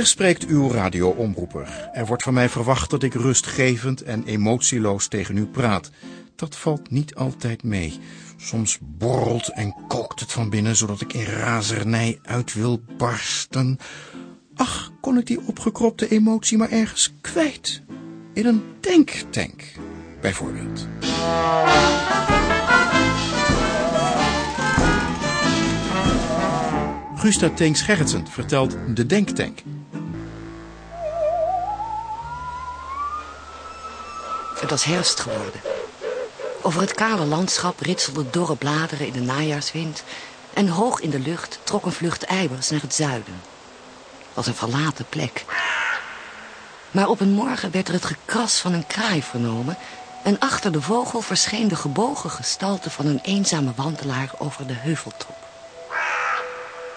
Hier spreekt uw radioomroeper. Er wordt van mij verwacht dat ik rustgevend en emotieloos tegen u praat. Dat valt niet altijd mee. Soms borrelt en kookt het van binnen, zodat ik in razernij uit wil barsten. Ach, kon ik die opgekropte emotie maar ergens kwijt. In een denktank, bijvoorbeeld. Gusta Tanks Gerritsen vertelt De Denktank. Het was herfst geworden. Over het kale landschap ritselden dorre bladeren in de najaarswind... en hoog in de lucht trok een vlucht eibers naar het zuiden. Het was een verlaten plek. Maar op een morgen werd er het gekras van een kraai vernomen... en achter de vogel verscheen de gebogen gestalte van een eenzame wandelaar over de heuveltop.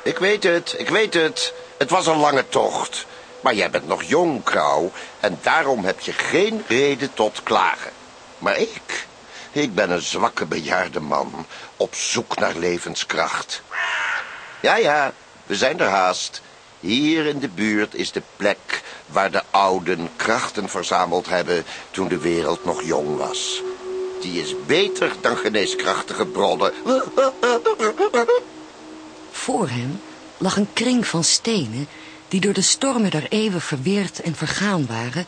Ik weet het, ik weet het. Het was een lange tocht. Maar jij bent nog jong, Krauw, en daarom heb je geen reden tot klagen. Maar ik, ik ben een zwakke bejaarde man, op zoek naar levenskracht. Ja, ja, we zijn er haast. Hier in de buurt is de plek waar de ouden krachten verzameld hebben toen de wereld nog jong was. Die is beter dan geneeskrachtige bronnen. Voor hem lag een kring van stenen die door de stormen der eeuwen verweerd en vergaan waren,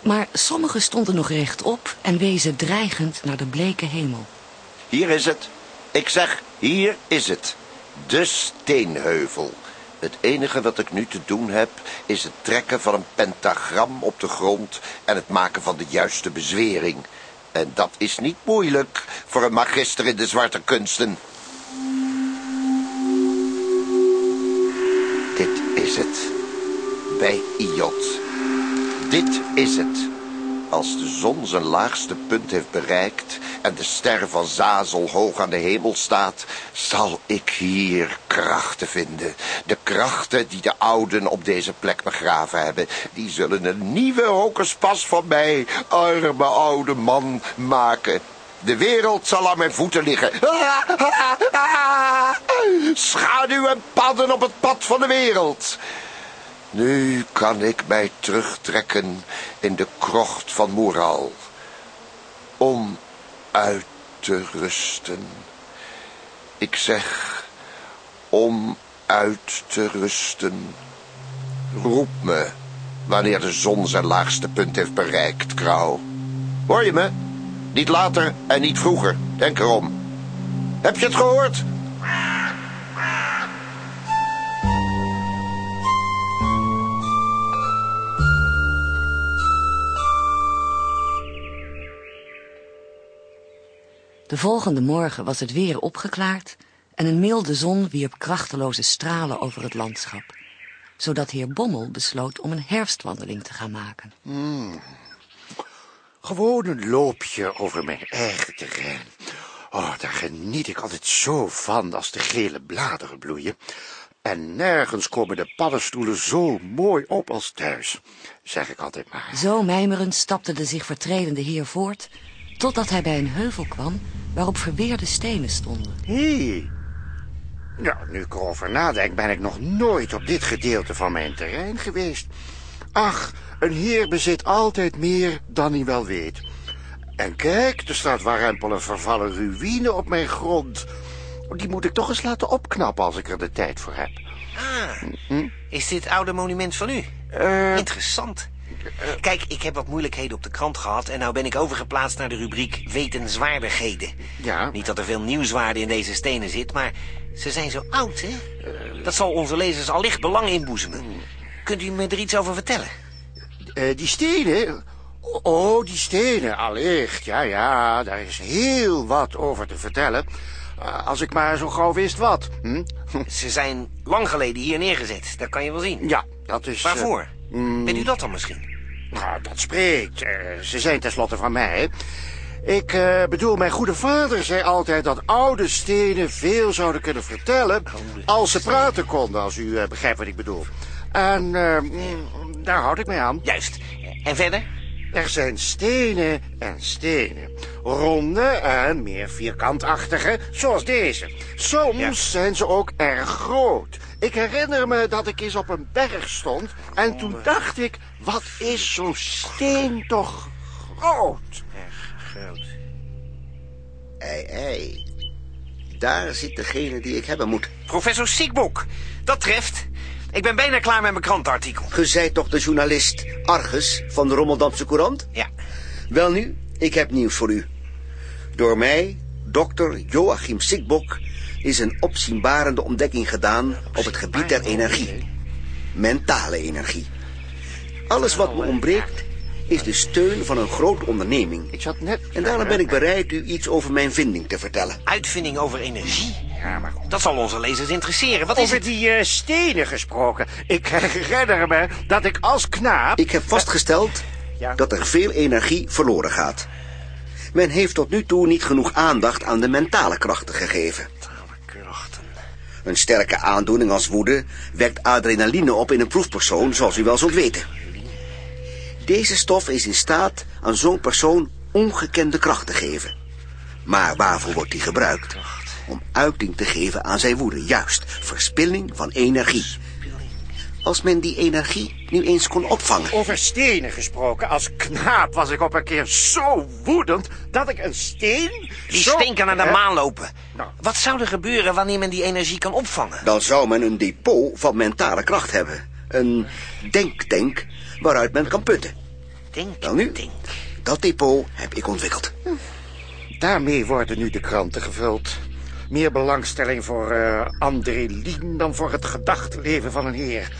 maar sommige stonden nog rechtop en wezen dreigend naar de bleke hemel. Hier is het. Ik zeg, hier is het. De steenheuvel. Het enige wat ik nu te doen heb, is het trekken van een pentagram op de grond en het maken van de juiste bezwering. En dat is niet moeilijk voor een magister in de zwarte kunsten. Dit is het. Bij Iot. Dit is het. Als de zon zijn laagste punt heeft bereikt en de ster van Zazel hoog aan de hemel staat, zal ik hier krachten vinden. De krachten die de ouden op deze plek begraven hebben, die zullen een nieuwe hocuspas van mij, arme oude man, maken. De wereld zal aan mijn voeten liggen. Schaduw en padden op het pad van de wereld. Nu kan ik mij terugtrekken in de krocht van Moeral. Om uit te rusten. Ik zeg, om uit te rusten. Roep me, wanneer de zon zijn laagste punt heeft bereikt, Krauw. Hoor je me? Niet later en niet vroeger, denk erom. Heb je het gehoord? De volgende morgen was het weer opgeklaard en een milde zon wierp krachteloze stralen over het landschap, zodat heer Bommel besloot om een herfstwandeling te gaan maken. Gewoon een loopje over mijn eigen terrein. Oh, daar geniet ik altijd zo van als de gele bladeren bloeien. En nergens komen de paddenstoelen zo mooi op als thuis, zeg ik altijd maar. Zo mijmerend stapte de zich vertredende heer voort, totdat hij bij een heuvel kwam waarop verweerde stenen stonden. Hé, nou, nu ik erover nadenk, ben ik nog nooit op dit gedeelte van mijn terrein geweest. Ach, een heer bezit altijd meer dan hij wel weet. En kijk, er staat warempel een vervallen ruïne op mijn grond. Die moet ik toch eens laten opknappen als ik er de tijd voor heb. Ah, is dit oude monument van u? Eh, Interessant. Kijk, ik heb wat moeilijkheden op de krant gehad... en nou ben ik overgeplaatst naar de rubriek wetenswaardigheden. ja, Niet dat er veel nieuwswaarde in deze stenen zit, maar ze zijn zo oud, hè? Dat zal onze lezers allicht belang inboezemen. Kunt u me er iets over vertellen? eh, die stenen... Oh, die stenen, allicht. Ja, ja, daar is heel wat over te vertellen. Eh, als ik maar zo gauw wist wat. Hm? Ze zijn lang geleden hier neergezet, dat kan je wel zien. Ja, dat is... eh, Waarvoor? Mm. U dat dan misschien? Nou, dat spreekt. Eh, ze zijn tenslotte van mij. Ik eh, bedoel, mijn goede vader zei altijd dat oude stenen veel zouden kunnen vertellen... als ze praten konden, als u eh, begrijpt wat ik bedoel. En mm, daar houd ik mij aan. Juist. En verder? Er zijn stenen en stenen. Ronde en meer vierkantachtige, zoals deze. Soms Ja. zijn ze ook erg groot. Ik herinner me dat ik eens op een berg stond en toen dacht ik, wat is zo'n steen toch groot? Groot. Ei, ei. Daar zit degene die ik hebben moet. Professor Siekboek, dat treft. Ik ben bijna klaar met mijn krantenartikel. Ge zijt toch de journalist Argus van de Rommeldamse Courant? Ja. Welnu, ik heb nieuws voor u. Door mij, dokter Joachim Sikbok, is een opzienbarende ontdekking gedaan op het gebied der energie. Mentale energie. Alles wat me ontbreekt is de steun van een grote onderneming. Ik zat net... En daarom ben ik bereid u iets over mijn vinding te vertellen. Uitvinding over energie. Ja, maar goed. Dat zal onze lezers interesseren. Wat is Over het? die eh, stenen gesproken. Ik herinner me dat ik als knaap... Ik heb vastgesteld Ja. dat er veel energie verloren gaat. Men heeft tot nu toe niet genoeg aandacht aan de mentale krachten gegeven. Een sterke aandoening als woede wekt adrenaline op in een proefpersoon, zoals u wel zult weten. Deze stof is in staat aan zo'n persoon ongekende kracht te geven. Maar waarvoor wordt die gebruikt? Om uiting te geven aan zijn woede, juist, verspilling van energie. Als men die energie nu eens kon opvangen. Over stenen gesproken. Als knaap was ik op een keer zo woedend dat ik een steen... Die zo- steen kan naar de maan lopen. Nou. Wat zou er gebeuren wanneer men die energie kan opvangen? Dan zou men een depot van mentale kracht hebben. Een denktank waaruit men kan putten. Denk, Wel nu, denk. dat depot heb ik ontwikkeld. Daarmee worden nu de kranten gevuld. Meer belangstelling voor eh André Lien dan voor het gedachtenleven van een heer.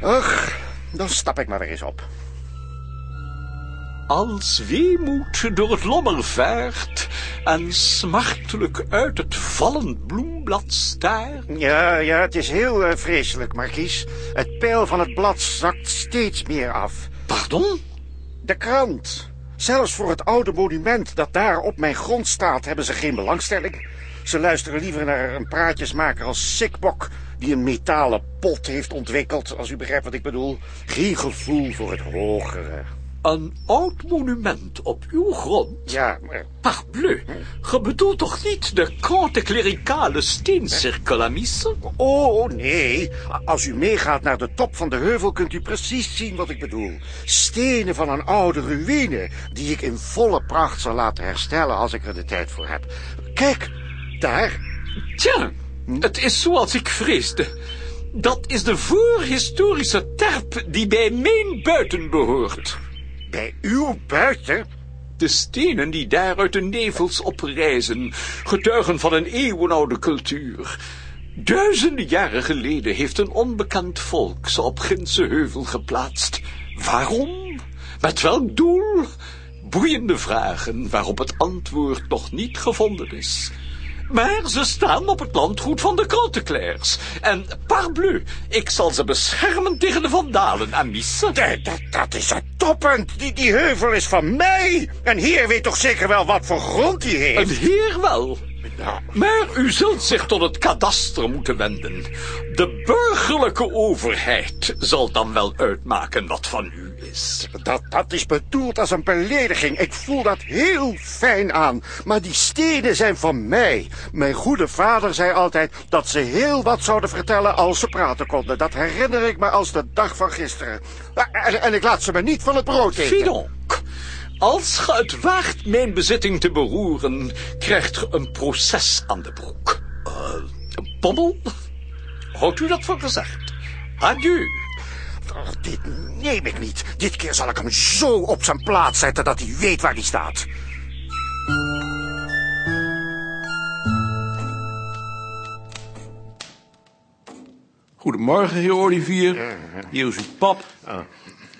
Ach, dan stap ik maar weer eens op. Als weemoed door het lommer vaart en smartelijk uit het vallend bloemblad staart. Ja, ja, het is heel eh, vreselijk, Markies. Het pijl van het blad zakt steeds meer af. Pardon? De krant. Zelfs voor het oude monument dat daar op mijn grond staat... hebben ze geen belangstelling. Ze luisteren liever naar een praatjesmaker als Sikbok... die een metalen pot heeft ontwikkeld, als u begrijpt wat ik bedoel. Geen gevoel voor het hogere. Een oud monument op uw grond? Ja, maar... Parbleu, ge bedoelt toch niet de krantenklerikale steencirkel, amice? Oh, nee. Als u meegaat naar de top van de heuvel... kunt u precies zien wat ik bedoel. Stenen van een oude ruïne... die ik in volle pracht zal laten herstellen... als ik er de tijd voor heb. Kijk, daar. Tja, het is zoals ik vreesde. Dat is de voorhistorische terp die bij mijn buiten behoort. Bij uw buiten? De stenen die daar uit de nevels oprijzen, getuigen van een eeuwenoude cultuur. Duizenden jaren geleden heeft een onbekend volk ze op Gindse heuvel geplaatst. Waarom? Met welk doel? Boeiende vragen waarop het antwoord nog niet gevonden is. Maar ze staan op het landgoed van de Krantenclairs. En parbleu, ik zal ze beschermen tegen de vandalen, amice. Dat, dat, dat is het toppunt. Die, die heuvel is van mij. En hier weet toch zeker wel wat voor grond hij heeft. Een heer wel. Maar u zult zich tot het kadaster moeten wenden. De burgerlijke overheid zal dan wel uitmaken wat van u dat, dat is bedoeld als een belediging. Ik voel dat heel fijn aan. Maar die stenen zijn van mij. Mijn goede vader zei altijd dat ze heel wat zouden vertellen als ze praten konden. Dat herinner ik me als de dag van gisteren. En, en ik laat ze me niet van het brood eten. Als ge het waagt mijn bezitting te beroeren, krijgt ge een proces aan de broek. Eh, een pommel? Houdt u dat voor gezegd? Adieu. Oh, dit neem ik niet. Dit keer zal ik hem zo op zijn plaats zetten dat hij weet waar hij staat. Goedemorgen, heer Olivier. Hier is uw pap.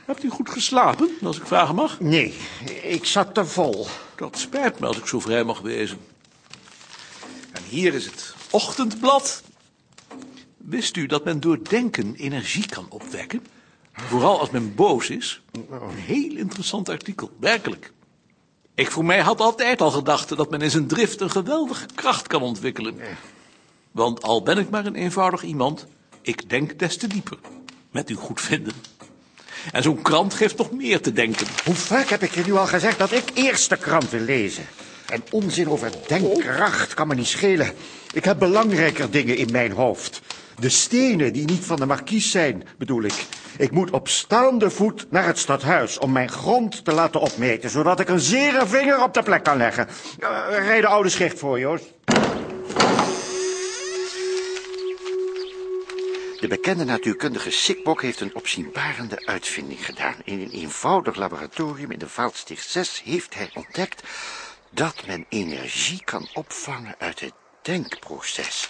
Hebt u goed geslapen, als ik vragen mag? Nee, ik zat te vol. Dat spijt me als ik zo vrij mag wezen. En hier is het ochtendblad. Wist u dat men door denken energie kan opwekken? Vooral als men boos is. Een heel interessant artikel, werkelijk. Ik voor mij had altijd al gedacht dat men in zijn drift een geweldige kracht kan ontwikkelen. Want al ben ik maar een eenvoudig iemand, ik denk des te dieper. Met uw goedvinden. En zo'n krant geeft nog meer te denken. Hoe vaak heb ik je nu al gezegd dat ik eerst de krant wil lezen? En onzin over denkkracht kan me niet schelen. Ik heb belangrijker dingen in mijn hoofd. De stenen die niet van de markies zijn, bedoel ik. Ik moet op staande voet naar het stadhuis om mijn grond te laten opmeten, zodat ik een zere vinger op de plek kan leggen. Uh, rij de oude schicht voor, Joost. De bekende natuurkundige Sikbok heeft een opzienbarende uitvinding gedaan. In een eenvoudig laboratorium in de Vaaldsticht 6 heeft hij ontdekt dat men energie kan opvangen uit het denkproces.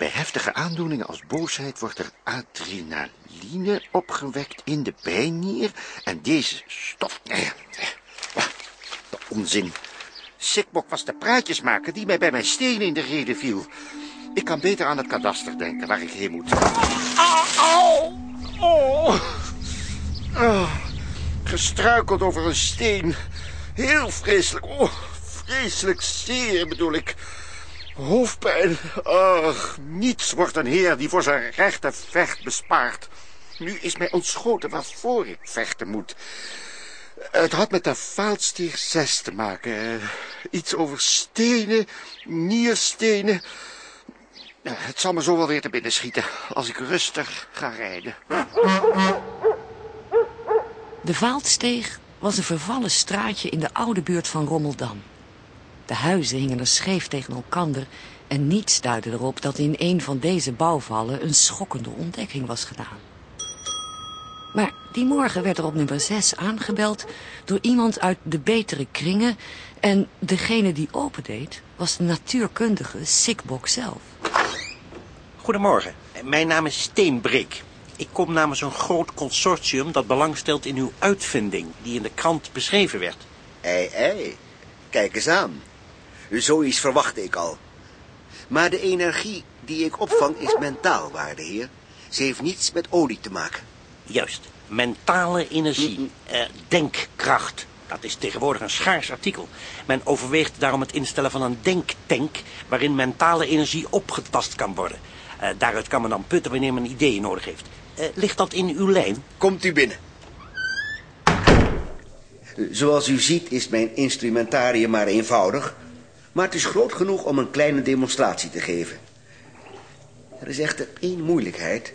Bij heftige aandoeningen als boosheid wordt er adrenaline opgewekt in de bijnier. En deze stof... De onzin. Sikbok was de praatjesmaker die mij bij mijn stenen in de reden viel. Ik kan beter aan het kadaster denken waar ik heen moet. Oh. Gestruikeld over een steen. Heel vreselijk. Oh, vreselijk zeer bedoel ik. Hoofdpijn. Ach, niets wordt een heer die voor zijn rechten vecht bespaard. Nu is mij ontschoten waarvoor ik vechten moet. Het had met de Vaalstier 6 te maken. Iets over stenen, nierstenen. Het zal me zo wel weer te binnen schieten als ik rustig ga rijden. De Vaaldsteeg was een vervallen straatje in de oude buurt van Rommeldam. De huizen hingen er scheef tegen elkander en niets duidde erop dat in een van deze bouwvallen een schokkende ontdekking was gedaan. Maar die morgen werd er op nummer 6 aangebeld door iemand uit de betere kringen en degene die opendeed was de natuurkundige Sikbok zelf. Goedemorgen, mijn naam is Steenbreek. Ik kom namens een groot consortium dat belang stelt in uw uitvinding die in de krant beschreven werd. Ei, ei, kijk eens aan. Zoiets verwachtte ik al. Maar de energie die ik opvang is mentaal, waarde heer. Ze heeft niets met olie te maken. Juist, mentale energie, eh, denkkracht. Dat is tegenwoordig een schaars artikel. Men overweegt daarom het instellen van een denktank... waarin mentale energie opgetast kan worden. Uh, daaruit kan men dan putten wanneer men ideeën nodig heeft. Uh, ligt dat in uw lijn? Komt u binnen. Zoals u ziet is mijn instrumentarium maar eenvoudig... maar het is groot genoeg om een kleine demonstratie te geven. Er is echter één moeilijkheid.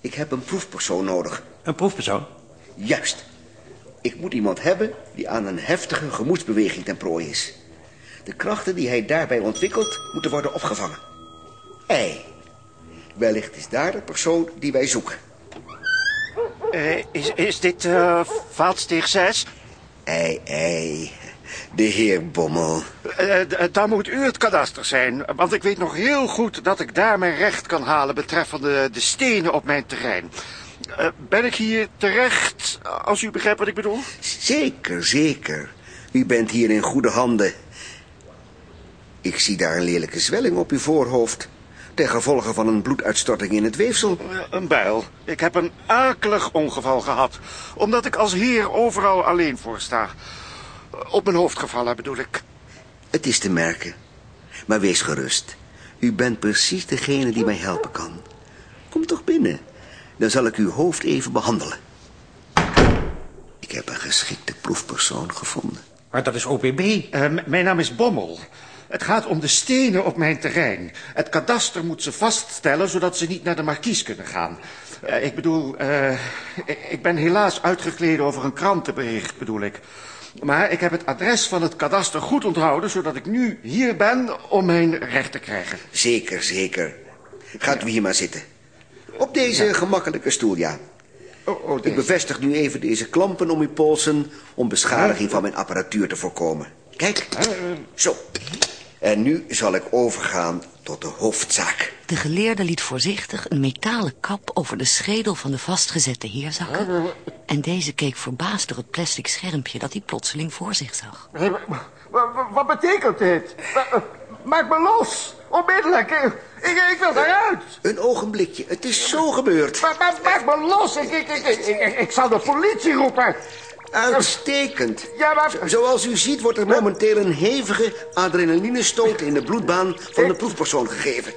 Ik heb een proefpersoon nodig. Een proefpersoon? Juist. Ik moet iemand hebben die aan een heftige gemoedsbeweging ten prooi is. De krachten die hij daarbij ontwikkelt moeten worden opgevangen. Ei. Wellicht is daar de persoon die wij zoeken. Uh, is, is dit uh, Vaatsteeg 6? Ei, ei. De heer Bommel. Uh, dan moet u het kadaster zijn. Want ik weet nog heel goed dat ik daar mijn recht kan halen... betreffende de stenen op mijn terrein. Uh, ben ik hier terecht, als u begrijpt wat ik bedoel? Zeker, zeker. U bent hier in goede handen. Ik zie daar een lelijke zwelling op uw voorhoofd. Ten gevolge van een bloeduitstorting in het weefsel. Een bijl. Ik heb een akelig ongeval gehad. Omdat ik als heer overal alleen voor sta. Op mijn hoofd gevallen bedoel ik. Het is te merken. Maar wees gerust. U bent precies degene die mij helpen kan. Kom toch binnen. Dan zal ik uw hoofd even behandelen. Ik heb een geschikte proefpersoon gevonden. Maar dat is OPB. Uh, mijn naam is Bommel. Het gaat om de stenen op mijn terrein. Het kadaster moet ze vaststellen, zodat ze niet naar de markies kunnen gaan. Uh, ik bedoel, uh, ik ben helaas uitgekleden over een krantenbericht, bedoel ik. Maar ik heb het adres van het kadaster goed onthouden... zodat ik nu hier ben om mijn recht te krijgen. Zeker, zeker. Gaat u hier maar zitten. Op deze ja. gemakkelijke stoel, ja. Oh, oh, ik bevestig nu even deze klampen om uw polsen... om beschadiging van mijn apparatuur te voorkomen. Kijk, zo. En nu zal ik overgaan tot de hoofdzaak. De geleerde liet voorzichtig een metalen kap over de schedel van de vastgezette heer zakken. En deze keek verbaasd door het plastic schermpje dat hij plotseling voor zich zag. Wat betekent dit? Maak me los! Onmiddellijk! Ik, ik wil eruit! Een ogenblikje, het is zo gebeurd. Maar, maak me los! Ik, ik, ik, ik, ik zal de politie roepen! Uitstekend. Ja, maar... Zoals u ziet wordt er momenteel een hevige adrenalinestoot in de bloedbaan van de proefpersoon gegeven.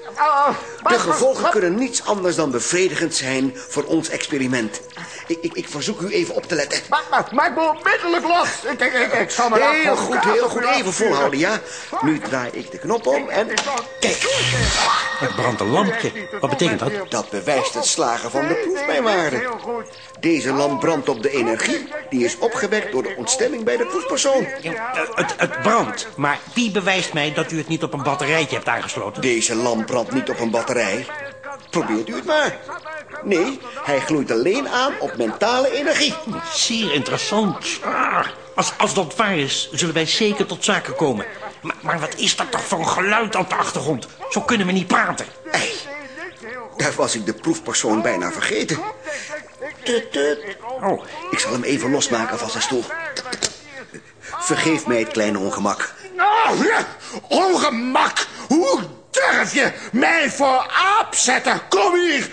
De gevolgen kunnen niets anders dan bevredigend zijn voor ons experiment. Ik, ik, ik verzoek u even op te letten. Maak, me onmiddellijk los. Ik, ik, ik, ik zal me Heel goed, heel goed. Even volhouden, ja? Nu draai ik de knop om en... Kijk. Er brandt een lampje. Wat betekent dat? Dat bewijst het slagen van de proefbijwaarde. Deze lamp brandt op de energie. Die is opgewekt door de ontstemming bij de proefpersoon. Ja, eh, het, het brandt. Maar wie bewijst mij dat u het niet op een batterijtje hebt aangesloten? Deze lamp brandt niet op een batterij. Probeert u het maar. Nee, hij gloeit alleen aan op mentale energie. Zeer interessant. Ah, als, als dat waar is, zullen wij zeker tot zaken komen. Maar, maar wat is dat toch voor een geluid op de achtergrond? Zo kunnen we niet praten. Ei, daar was ik de proefpersoon bijna vergeten. Tut, tut. Oh, Ik zal hem even losmaken van zijn stoel. Vergeef mij het kleine ongemak. Nou, ja, ongemak. Hoe durf je mij voor aap zetten? Kom hier,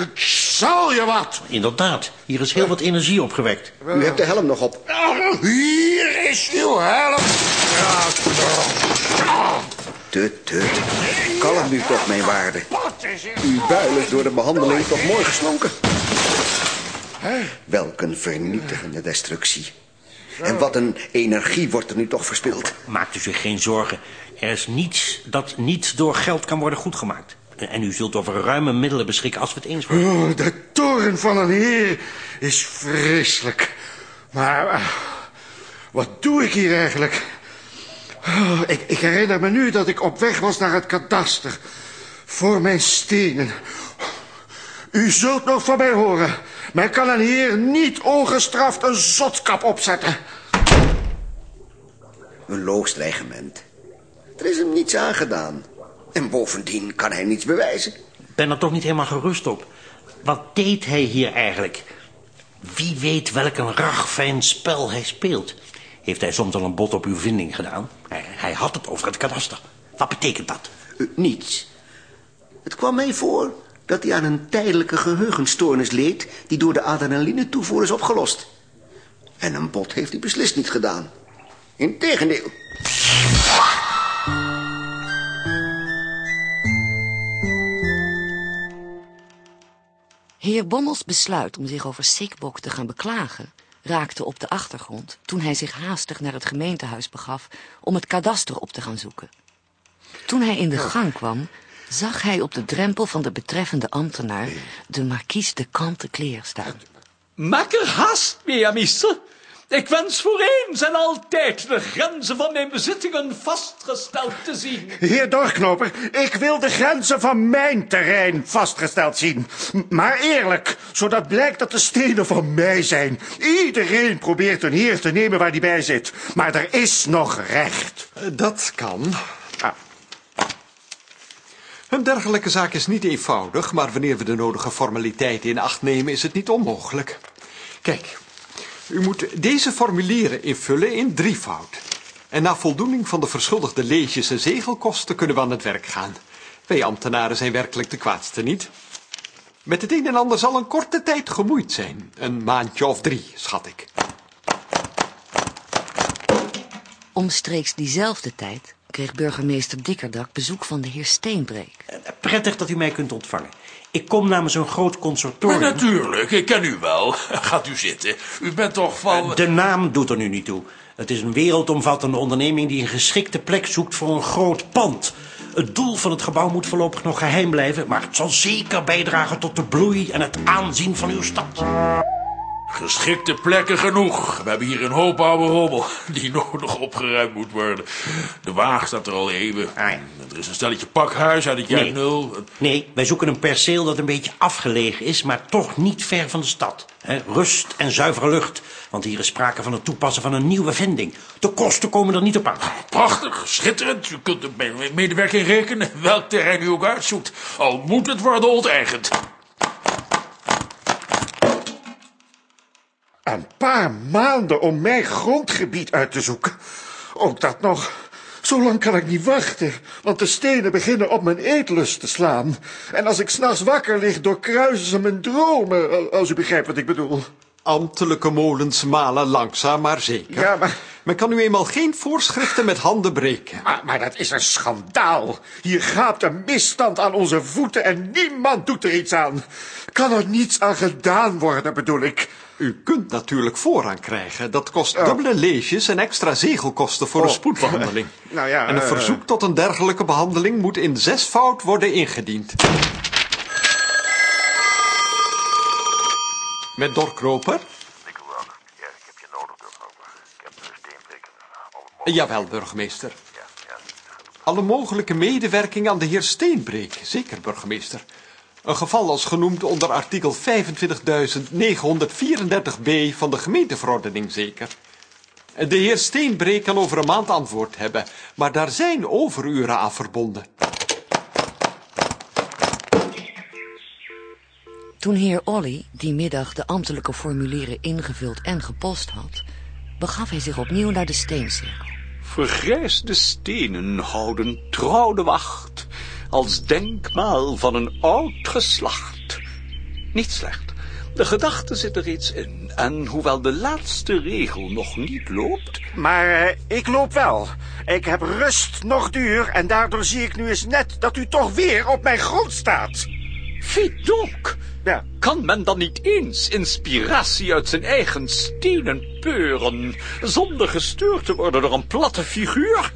ik zal je wat. inderdaad. Hier is heel wat energie opgewekt. U hebt de helm nog op. Nou, Hier is uw helm. Tut, tut. Kalm nu toch, mijn waarde. Uw buil is door de behandeling toch mooi geslonken. Welk een vernietigende destructie. En wat een energie wordt er nu toch verspild. Maakt u zich geen zorgen. Er is niets dat niet door geld kan worden goedgemaakt. En u zult over ruime middelen beschikken als we het eens worden. Oh, de toren van een heer is vreselijk. Maar eh, wat doe ik hier eigenlijk? Oh, ik, ik herinner me nu dat ik op weg was naar het kadaster. Voor mijn stenen. U zult nog van mij horen. Men kan een heer niet ongestraft een zotkap opzetten. Een loosdreigement. Er is hem niets aangedaan. En bovendien kan hij niets bewijzen. Ik ben er toch niet helemaal gerust op. Wat deed hij hier eigenlijk? Wie weet welk een ragfijn spel hij speelt. Heeft hij soms al een bod op uw vinding gedaan? Hij, hij had het over het kadaster. Wat betekent dat? Eh, niets. Het kwam mij voor dat hij aan een tijdelijke geheugenstoornis leed... die door de adrenaline toevoer is opgelost. En een bot heeft hij beslist niet gedaan. Integendeel. Heer Bommels besluit om zich over Sikbok te gaan beklagen... raakte op de achtergrond toen hij zich haastig naar het gemeentehuis begaf... om het kadaster op te gaan zoeken. Toen hij in de gang kwam, zag hij op de drempel van de betreffende ambtenaar... de markies de Kantekleer staan. Maak er haast mee, amice. Ik wens voor eens en altijd de grenzen van mijn bezittingen vastgesteld te zien. Heer Dorknoper, ik wil de grenzen van mijn terrein vastgesteld zien. Maar eerlijk, zodat blijkt dat de stenen van mij zijn. Iedereen probeert een heer te nemen waar die bij zit. Maar er is nog recht. Dat kan. Een dergelijke zaak is niet eenvoudig, maar wanneer we de nodige formaliteiten in acht nemen, is het niet onmogelijk. Kijk, u moet deze formulieren invullen in drievoud. En na voldoening van de verschuldigde leesjes en zegelkosten kunnen we aan het werk gaan. Wij ambtenaren zijn werkelijk de kwaadste niet. Met het een en ander zal een korte tijd gemoeid zijn. Een maandje of drie, schat ik. Omstreeks diezelfde tijd kreeg burgemeester Dikkerdak bezoek van de heer Steenbreek. Prettig dat u mij kunt ontvangen. Ik kom namens een groot Maar consortium. natuurlijk, ik ken u wel. Gaat u zitten. U bent toch van... De naam doet er nu niet toe. Het is een wereldomvattende onderneming die een geschikte plek zoekt voor een groot pand. Het doel van het gebouw moet voorlopig nog geheim blijven, maar het zal zeker bijdragen tot de bloei en het aanzien van uw stad. Geschikte plekken genoeg. We hebben hier een hoop oude rommel die nodig opgeruimd moet worden. De waag staat er al eeuwen. Ah, ja. Er is een stelletje pakhuis uit het jaar Nee. nul. Nee, wij zoeken een perceel dat een beetje afgelegen is, maar toch niet ver van de stad. Rust en zuivere lucht, want hier is sprake van het toepassen van een nieuwe vinding. De kosten komen er niet op aan. Prachtig, schitterend. U kunt er medewerking rekenen, welk terrein u ook uitzoekt. Al moet het worden onteigend. Een paar maanden om mijn grondgebied uit te zoeken. Ook dat nog. Zo lang kan ik niet wachten, want de stenen beginnen op mijn eetlust te slaan. En als ik s'nachts wakker lig, doorkruisen ze mijn dromen, als u begrijpt wat ik bedoel. Ambtelijke molens malen langzaam, maar zeker. Ja, maar- Men kan nu eenmaal geen voorschriften met handen breken. Maar, maar dat is een schandaal. Hier gaapt een misstand aan onze voeten en niemand doet er iets aan. Kan er niets aan gedaan worden, bedoel ik. U kunt natuurlijk voorrang krijgen. Dat kost dubbele leesjes en extra zegelkosten voor een Oh. spoedbehandeling. Nou ja, en een eh, verzoek tot een dergelijke behandeling moet in zesvoud worden ingediend. Met doorkroper? Jawel, burgemeester. Alle mogelijke medewerking aan de heer Steenbreek. Zeker, burgemeester. Een geval als genoemd onder artikel 25.934b van de gemeenteverordening, zeker. De heer Steenbreek kan over een maand antwoord hebben, maar daar zijn overuren aan verbonden. Toen heer Olly die middag de ambtelijke formulieren ingevuld en gepost had... begaf hij zich opnieuw naar de steencirkel. Vergrijsde stenen houden trouw de wacht, als denkmaal van een oud geslacht. Niet slecht. De gedachte zit er reeds in, en hoewel de laatste regel nog niet loopt... Maar eh, ik loop wel. Ik heb rust nog duur en daardoor zie ik nu eens net dat u toch weer op mijn grond staat. Fidonk! Ja. Kan men dan niet eens inspiratie uit zijn eigen stenen peuren, zonder gestuurd te worden door een platte figuur?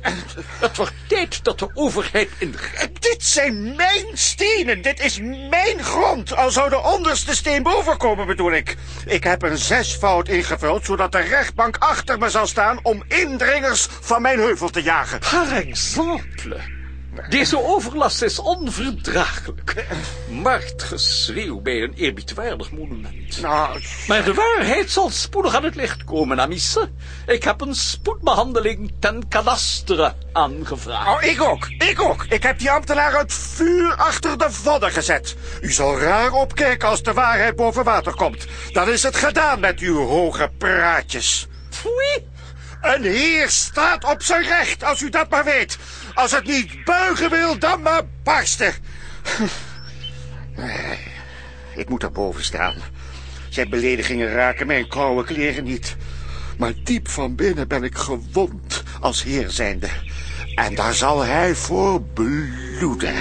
Het wordt tijd dat de overheid ingrijpt. Dit zijn mijn stenen. Dit is mijn grond. Al zou de onderste steen boven komen, bedoel ik. Ik heb een zesvoud ingevuld, zodat de rechtbank achter me zal staan om indringers van mijn heuvel te jagen. Par exemple. Deze overlast is onverdraaglijk. Marktgeschreeuw bij een eerbiedwaardig monument. Nou, Maar de waarheid zal spoedig aan het licht komen, Amice. Ik heb een spoedbehandeling ten kadastere aangevraagd. oh, ik ook. Ik ook. Ik heb die ambtenaar het vuur achter de vodden gezet. U zal raar opkijken als de waarheid boven water komt. Dan is het gedaan met uw hoge praatjes. Foei! Een heer staat op zijn recht, als u dat maar weet. Als het niet buigen wil, dan maar barsten. Nee, Ik moet daarboven staan. Zijn beledigingen raken mijn koude kleren niet. Maar diep van binnen ben ik gewond als heer zijnde. En daar zal hij voor bloeden.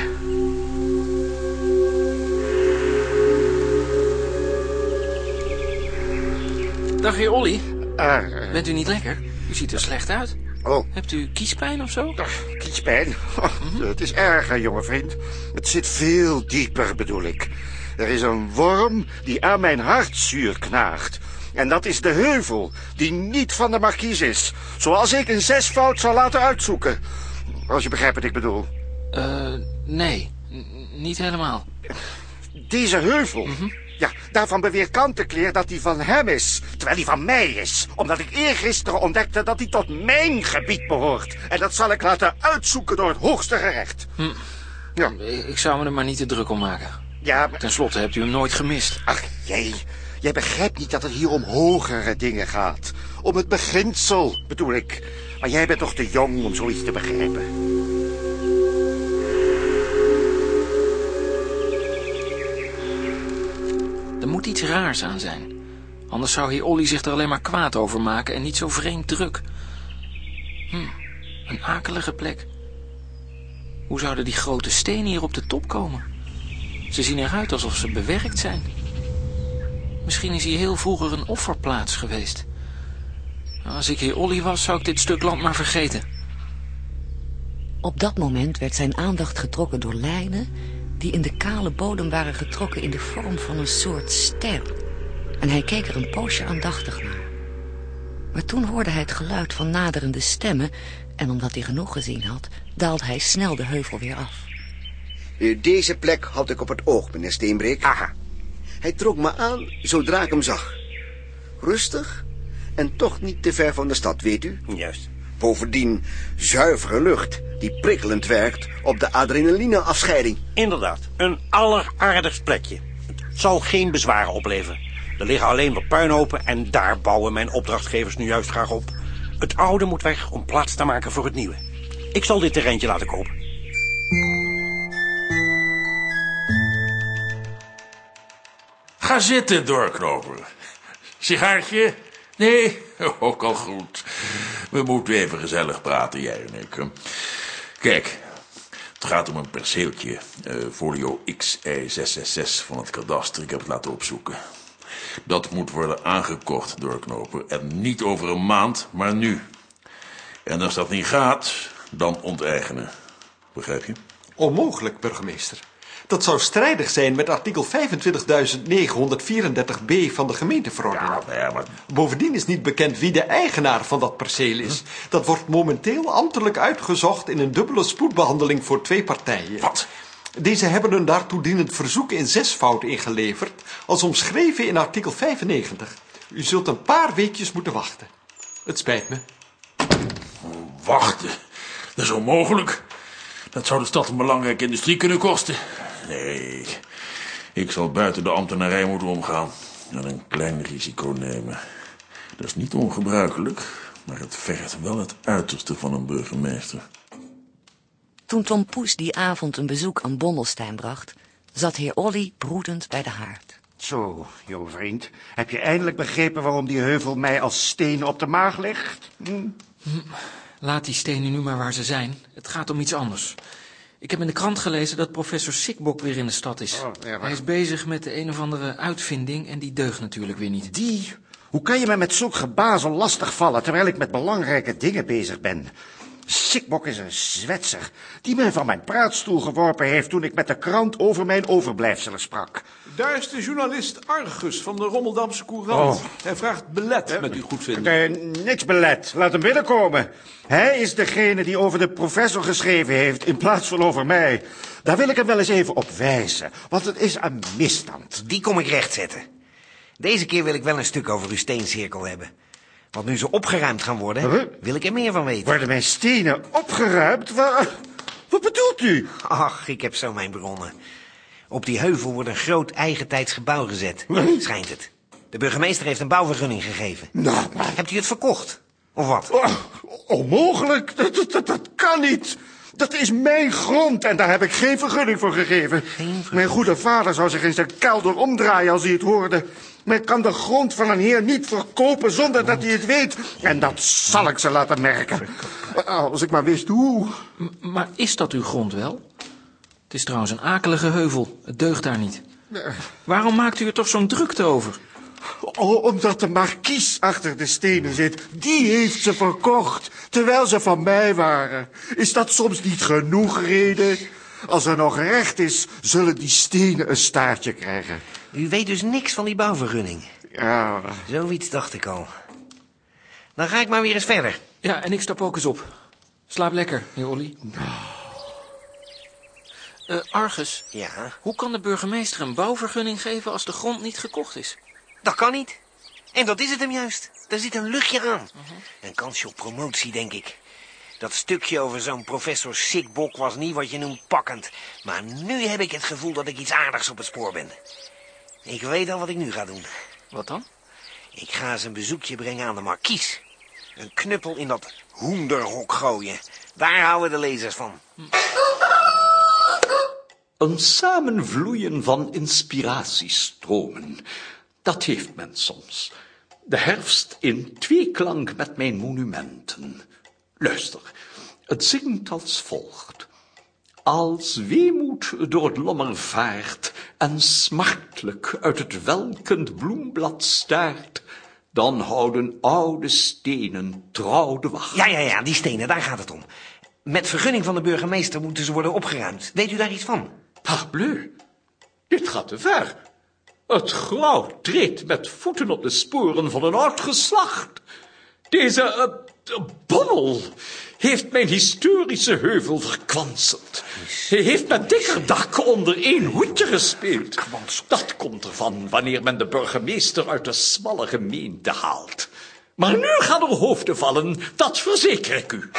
Dag, heer Olly. Ah, Bent u niet lekker? U ziet er slecht uit. oh, Hebt u kiespijn of zo? kiespijn. Het is erger, jonge vriend. Het zit veel dieper, bedoel ik. Er is een worm die aan mijn hartzuur knaagt. En dat is de heuvel, die niet van de markies is. Zoals ik een zesvoud zal laten uitzoeken. Als je begrijpt wat ik bedoel. Eh, nee. N- niet helemaal. Deze heuvel. Ja, daarvan beweert Kantekleer dat die van hem is, terwijl die van mij is. Omdat ik eergisteren ontdekte dat die tot mijn gebied behoort. En dat zal ik laten uitzoeken door het hoogste gerecht. Ja, Ik ik zou me er maar niet te druk om maken. ja, maar- Ten slotte hebt u hem nooit gemist. Ach, jij, jij begrijpt niet dat het hier om hogere dingen gaat. Om het beginsel, bedoel ik. Maar jij bent toch te jong om zoiets te begrijpen. Er moet iets raars aan zijn. Anders zou heer Olly zich er alleen maar kwaad over maken en niet zo vreemd druk. Hm, een akelige plek. Hoe zouden die grote stenen hier op de top komen? Ze zien eruit alsof ze bewerkt zijn. Misschien is hier heel vroeger een offerplaats geweest. Als ik heer Olly was, zou ik dit stuk land maar vergeten. Op dat moment werd zijn aandacht getrokken door lijnen... die in de kale bodem waren getrokken in de vorm van een soort ster. En hij keek er een poosje aandachtig naar. Maar toen hoorde hij het geluid van naderende stemmen... en omdat hij genoeg gezien had, daalde hij snel de heuvel weer af. Eh, Deze plek had ik op het oog, meneer Steenbreek. Aha. Hij trok me aan zodra ik hem zag. Rustig en toch niet te ver van de stad, weet u? Juist. Bovendien zuivere lucht die prikkelend werkt op de adrenalineafscheiding. Inderdaad, een alleraardigst plekje. Het zal geen bezwaren opleveren. Er liggen alleen wat puinhopen en daar bouwen mijn opdrachtgevers nu juist graag op. Het oude moet weg om plaats te maken voor het nieuwe. Ik zal dit terreintje laten kopen. Ga zitten, doorknoper. Sigaartje? Nee, ook al goed. We moeten even gezellig praten, jij en ik. Kijk, het gaat om een perceeltje. eh folio XI666 van het kadaster. Ik heb het laten opzoeken. Dat moet worden aangekocht, doorknopen. En niet over een maand, maar nu. En als dat niet gaat, dan onteigenen. Begrijp je? Onmogelijk, burgemeester. Dat zou strijdig zijn met artikel 25.934b van de gemeenteverordening. Ja, maar Bovendien is niet bekend wie de eigenaar van dat perceel is. Dat wordt momenteel ambtelijk uitgezocht in een dubbele spoedbehandeling voor twee partijen. Wat? Deze hebben een daartoe dienend verzoek in zesvoud ingeleverd, als omschreven in artikel 95. U zult een paar weekjes moeten wachten. Het spijt me. wachten. Dat is onmogelijk. Dat zou de stad een belangrijke industrie kunnen kosten. Nee, ik zal buiten de ambtenarij moeten omgaan. En een klein risico nemen. Dat is niet ongebruikelijk, maar het vergt wel het uiterste van een burgemeester. Toen Tom Poes die avond een bezoek aan Bondelstein bracht, zat heer Olly broedend bij de haard. Zo, jonge vriend. Heb je eindelijk begrepen waarom die heuvel mij als steen op de maag ligt? Hm? Laat die stenen nu maar waar ze zijn. Het gaat om iets anders. Ik heb in de krant gelezen dat professor Sikbok weer in de stad is. Oh, ja, maar- Hij is bezig met de een of andere uitvinding en die deugt natuurlijk weer niet. Die? Hoe kan je me met zulk gebazel lastigvallen terwijl ik met belangrijke dingen bezig ben? Sikbok is een Zwetser die mij van mijn praatstoel geworpen heeft toen ik met de krant over mijn overblijfselen sprak. Daar is de journalist Argus van de Rommeldamse Courant. Oh. Hij vraagt belet met uw goedvinden. Eh, niks belet. Laat hem binnenkomen. Hij is degene die over de professor geschreven heeft in plaats van over mij. Daar wil ik hem wel eens even op wijzen, want het is een misstand. Die kom ik rechtzetten. Deze keer wil ik wel een stuk over uw steencirkel hebben. Want nu ze opgeruimd gaan worden, Huh? wil ik er meer van weten. Worden mijn stenen opgeruimd? Wa- Wat bedoelt u? Ach, ik heb zo mijn bronnen. Op die heuvel wordt een groot eigentijds gebouw gezet, schijnt het. De burgemeester heeft een bouwvergunning gegeven. Nou, maar... Hebt u het verkocht? Of wat? Oh, onmogelijk. Dat, dat, dat, dat kan niet. Dat is mijn grond en daar heb ik geen vergunning voor gegeven. Mijn goede vader zou zich in zijn kelder omdraaien als hij het hoorde. Men kan de grond van een heer niet verkopen zonder dat hij het weet. En dat zal ik ze laten merken. Als ik maar wist hoe. M- maar is dat uw grond wel? Het is trouwens een akelige heuvel. Het deugt daar niet. Waarom maakt u er toch zo'n drukte over? Oh, omdat de markies achter de stenen zit. Die heeft ze verkocht, terwijl ze van mij waren. Is dat soms niet genoeg reden? Als er nog recht is, zullen die stenen een staartje krijgen. U weet dus niks van die bouwvergunning. Ja, Zoiets dacht ik al. Dan ga ik maar weer eens verder. Ja, en ik stap ook eens op. Slaap lekker, heer Olly. Eh, Argus, Ja, hoe kan de burgemeester een bouwvergunning geven als de grond niet gekocht is? Dat kan niet. En dat is het hem juist. Daar zit een luchtje aan. Een kansje op promotie, denk ik. Dat stukje over zo'n professor Sikbok was niet wat je noemt pakkend. Maar nu heb ik het gevoel dat ik iets aardigs op het spoor ben. Ik weet al wat ik nu ga doen. Wat dan? Ik ga eens een bezoekje brengen aan de markies. Een knuppel in dat hoenderhok gooien. Daar houden de lezers van. Een samenvloeien van inspiratiestromen. Dat heeft men soms. De herfst in tweeklank met mijn monumenten. Luister, het zingt als volgt. Als weemoed door het lommer vaart en smartelijk uit het welkend bloemblad staart, dan houden oude stenen trouw de wacht. Ja, ja, ja, die stenen, daar gaat het om. Met vergunning van de burgemeester moeten ze worden opgeruimd. Weet u daar iets van? Parbleu, dit gaat te ver. Het grauw treedt met voeten op de sporen van een oud geslacht. Deze uh, bommel heeft mijn historische heuvel verkwanseld. Hij heeft met dikker dak onder één hoedje gespeeld. Dat komt ervan wanneer men de burgemeester uit de smalle gemeente haalt. Maar nu gaan er hoofden vallen, dat verzeker ik u.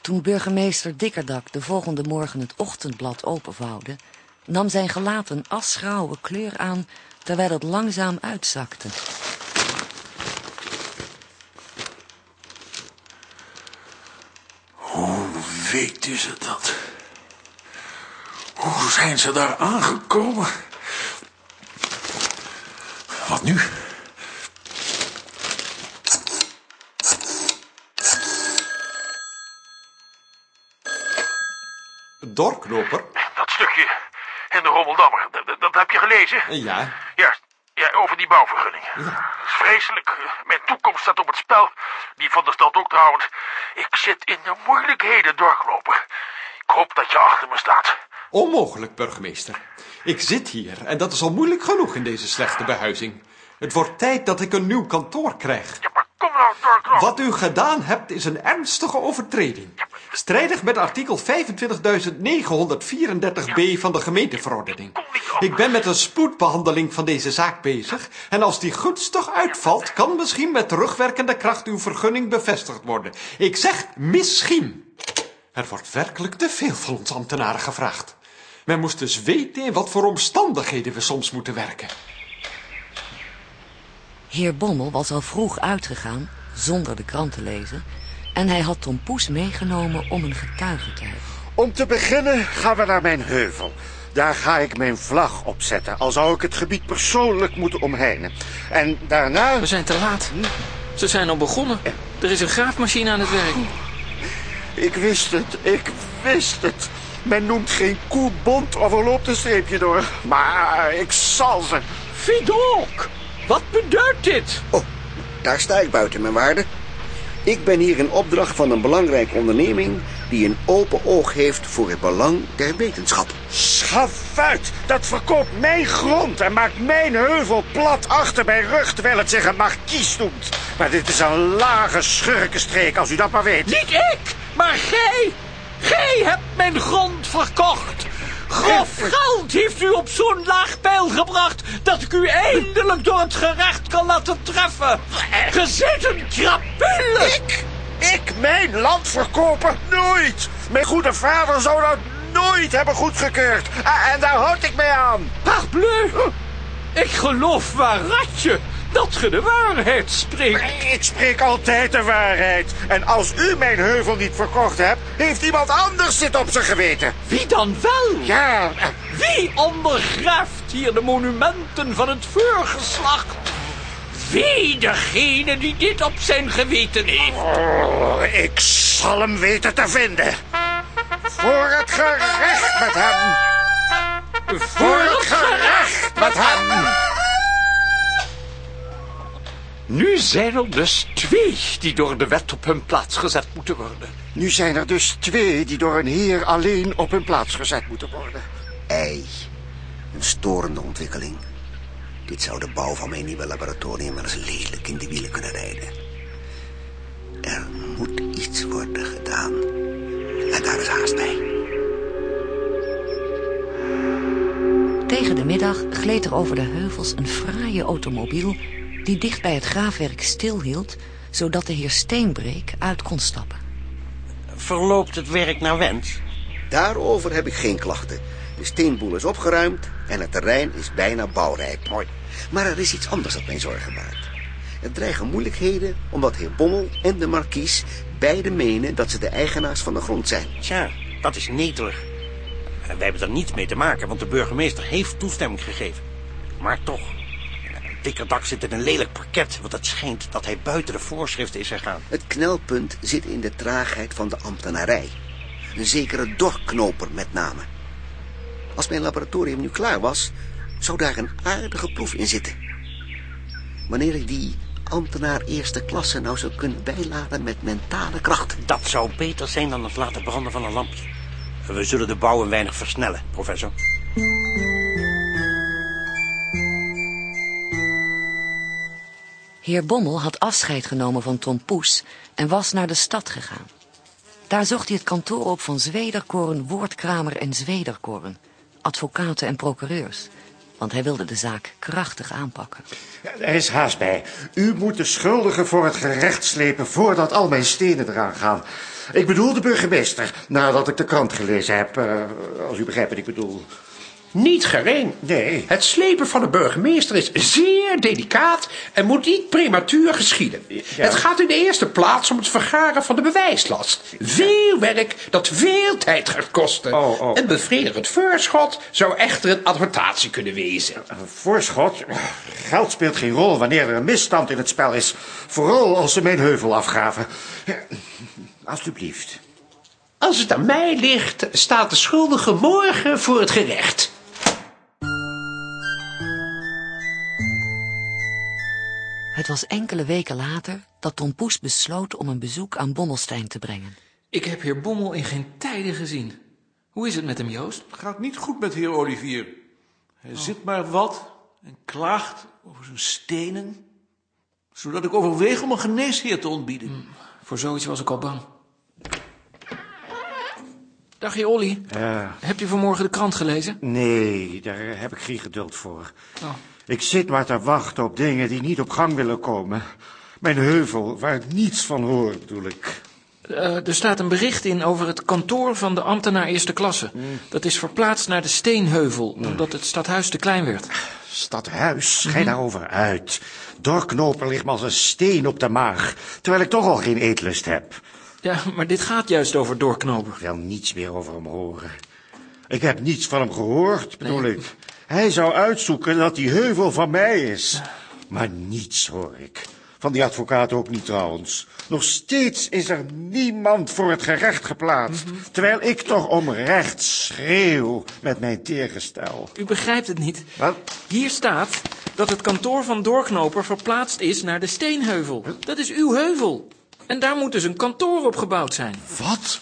Toen burgemeester Dikkerdak de volgende morgen het ochtendblad openvouwde, nam zijn gelaat een asgrauwe kleur aan, terwijl het langzaam uitzakte. Hoe weten ze dat? Hoe zijn ze daar aangekomen? Wat nu? Doorknoper? Dat stukje. En de Rommeldammer. Dat, dat- heb je gelezen? Ja, Ja, ja over die bouwvergunning. Dat is vreselijk. Mijn toekomst staat op het spel. Die van de stad ook trouwens. Ik zit in de moeilijkheden doorgelopen. Ik hoop dat je achter me staat. onmogelijk, burgemeester. Ik zit hier en dat is al moeilijk genoeg in deze slechte behuizing. Het wordt tijd dat ik een nieuw kantoor krijg. Ja, kom nou. Wat u gedaan hebt is een ernstige overtreding. Strijdig met artikel 25.934b van de gemeenteverordening. Ik ben met een spoedbehandeling van deze zaak bezig. En als die gunstig uitvalt, kan misschien met terugwerkende kracht uw vergunning bevestigd worden. Ik zeg misschien. Er wordt werkelijk te veel van ons ambtenaren gevraagd. Men moest dus weten in wat voor omstandigheden we soms moeten werken. Heer Bommel was al vroeg uitgegaan, zonder de krant te lezen... en hij had Tom Poes meegenomen om een getuige te hebben. Om te beginnen gaan we naar mijn heuvel. Daar ga ik mijn vlag opzetten, al zou ik het gebied persoonlijk moeten omheinen. En daarna... We zijn te laat. Ze zijn al begonnen. Er is een graafmachine aan het werk. Ik wist het, ik wist het. Men noemt geen koe bont of er loopt een streepje door. Maar ik zal ze. Vidok, wat beduidt dit? Oh, daar sta ik buiten, mijn waarde. Ik ben hier in opdracht van een belangrijke onderneming... die een open oog heeft voor het belang der wetenschap. Schavuit, dat verkoopt mijn grond en maakt mijn heuvel plat achter mijn rug... terwijl het zich een markies noemt. Maar dit is een lage schurkenstreek, als u dat maar weet. Niet ik, maar gij. Gij hebt mijn grond verkocht. Grof geld heeft u op zo'n laag pijl gebracht... dat ik u eindelijk door het gerecht kan laten treffen. Ge zit een krapul. Ik? Ik mijn land verkopen? Nooit! Mijn goede vader zou dat nooit hebben goedgekeurd. A- En daar houd ik mee aan. Parbleu. Ik geloof waaratje dat ge de waarheid spreekt. Ik spreek altijd de waarheid. En als u mijn heuvel niet verkocht hebt, heeft iemand anders dit op zijn geweten. Wie dan wel? Ja, Wie ondergraaft hier de monumenten van het voorgeslacht? Wie degene die dit op zijn geweten heeft? oh, ik zal hem weten te vinden. Voor het gerecht met hem. Voor het gerecht met hem. Nu zijn er dus twee die door de wet op hun plaats gezet moeten worden. Nu zijn er dus twee die door een heer alleen op hun plaats gezet moeten worden. Ei, een storende ontwikkeling. Dit zou de bouw van mijn nieuwe laboratorium wel eens lelijk in de wielen kunnen rijden. Er moet iets worden gedaan. En daar is haast bij. Tegen de middag gleed er over de heuvels een fraaie automobiel... die dicht bij het graafwerk stilhield... zodat de heer Steenbreek uit kon stappen. Verloopt het werk naar wens? Daarover heb ik geen klachten. De steenboel is opgeruimd en het terrein is bijna bouwrijp. Mooi. Maar er is iets anders dat mij zorgen baart. Er dreigen moeilijkheden omdat heer Bommel en de markies beide menen dat ze de eigenaars van de grond zijn. Tja, dat is netelig. En wij hebben er niets mee te maken, want de burgemeester heeft toestemming gegeven. Maar toch, Dikkerdak zit in een lelijk parket, want het schijnt dat hij buiten de voorschriften is gegaan. Het knelpunt zit in de traagheid van de ambtenarij. Een zekere doorknoper met name. Als mijn laboratorium nu klaar was, zou daar een aardige proef in zitten. Wanneer ik die ambtenaar eerste klasse nou zou kunnen bijladen met mentale kracht. Dat zou beter zijn dan het laten branden van een lampje. We zullen de bouw een weinig versnellen, professor. Heer Bommel had afscheid genomen van Tom Poes en was naar de stad gegaan. Daar zocht hij het kantoor op van Zwederkoren, Woordkramer en Zwederkoren, advocaten en procureurs, want hij wilde de zaak krachtig aanpakken. Er is haast bij. U moet de schuldigen voor het gerecht slepen voordat al mijn stenen eraan gaan. Ik bedoel de burgemeester, nadat ik de krant gelezen heb. eh, als u begrijpt wat ik bedoel. Niet gering. Nee. Het slepen van de burgemeester is zeer delicaat en moet niet prematuur geschieden. Het gaat in de eerste plaats om het vergaren van de bewijslast. Veel werk dat veel tijd gaat kosten. Oh, oh. Een bevredigend voorschot zou echter een advertatie kunnen wezen. Een voorschot? Geld speelt geen rol wanneer er een misstand in het spel is. Vooral als ze mijn heuvel afgraven. Ja, Alsjeblieft. Als het aan mij ligt, staat de schuldige morgen voor het gerecht. Het was enkele weken later dat Tom Poes besloot om een bezoek aan Bommelstein te brengen. Ik heb heer Bommel in geen tijden gezien. Hoe is het met hem, Joost? Het gaat niet goed met heer Olivier. Hij zit maar wat en klaagt over zijn stenen, zodat ik overweeg om een geneesheer te ontbieden. Voor zoiets was ik al bang. Dag, heer Olly. Ja. Hebt u vanmorgen de krant gelezen? Nee, daar heb ik geen geduld voor. Oh. Ik zit maar te wachten op dingen die niet op gang willen komen. Mijn heuvel, waar ik niets van hoor, bedoel ik. Eh, er staat een bericht in over het kantoor van de ambtenaar eerste klasse. Dat is verplaatst naar de Steenheuvel, omdat het stadhuis te klein werd. Stadhuis, schijn daarover uit. Dorknoper ligt me als een steen op de maag, terwijl ik toch al geen eetlust heb. Ja, maar dit gaat juist over doorknoper. Ik wil niets meer over hem horen. Ik heb niets van hem gehoord, bedoel ik. Hij zou uitzoeken dat die heuvel van mij is. Maar niets hoor ik. Van die advocaat ook niet trouwens. Nog steeds is er niemand voor het gerecht geplaatst. Terwijl ik toch om recht schreeuw met mijn teergestel. U begrijpt het niet. Wat? Hier staat dat het kantoor van Doorknoper verplaatst is naar de Steenheuvel. Dat is uw heuvel. En daar moet dus een kantoor op gebouwd zijn. Wat?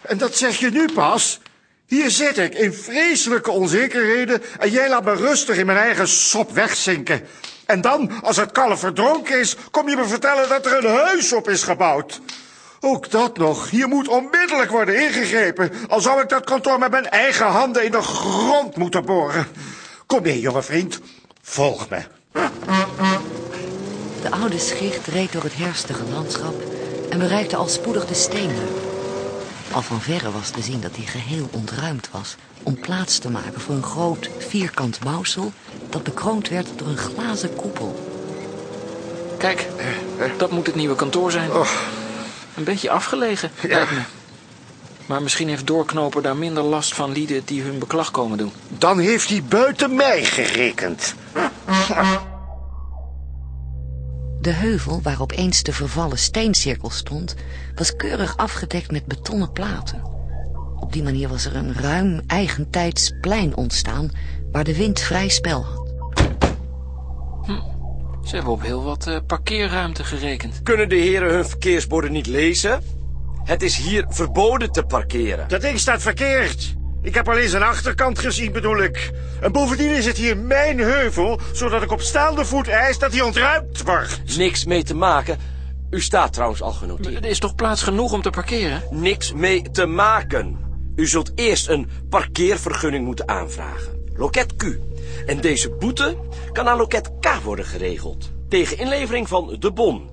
En dat zeg je nu pas? Hier zit ik in vreselijke onzekerheden en jij laat me rustig in mijn eigen sop wegzinken. En dan, als het kalf verdronken is, kom je me vertellen dat er een huis op is gebouwd. Ook dat nog. Hier moet onmiddellijk worden ingegrepen. Al zou ik dat kantoor met mijn eigen handen in de grond moeten boren. Kom mee, jonge vriend. Volg me. De oude schicht reed door het herstige landschap en bereikte al spoedig de steenheuvel. Al van verre was te zien dat die geheel ontruimd was om plaats te maken voor een groot vierkant bouwsel dat bekroond werd door een glazen koepel. Kijk, dat moet het nieuwe kantoor zijn. Een beetje afgelegen, lijkt me. Maar misschien heeft Doorknoper daar minder last van lieden die hun beklag komen doen. Dan heeft hij buiten mij gerekend. De heuvel waarop eens de vervallen steencirkel stond, was keurig afgedekt met betonnen platen. Op die manier was er een ruim eigentijds plein ontstaan waar de wind vrij spel had. Ze hebben op heel wat eh, parkeerruimte gerekend. Kunnen de heren hun verkeersborden niet lezen? Het is hier verboden te parkeren. Dat ding staat verkeerd. Ik heb alleen zijn achterkant gezien, bedoel ik. En bovendien is het hier mijn heuvel, zodat ik op staande voet eis dat hij ontruimd wordt. Niks mee te maken. U staat trouwens al genoteerd. Er is toch plaats genoeg om te parkeren? Niks mee te maken. U zult eerst een parkeervergunning moeten aanvragen. Loket Q. En deze boete kan aan loket K worden geregeld. Tegen inlevering van de bon.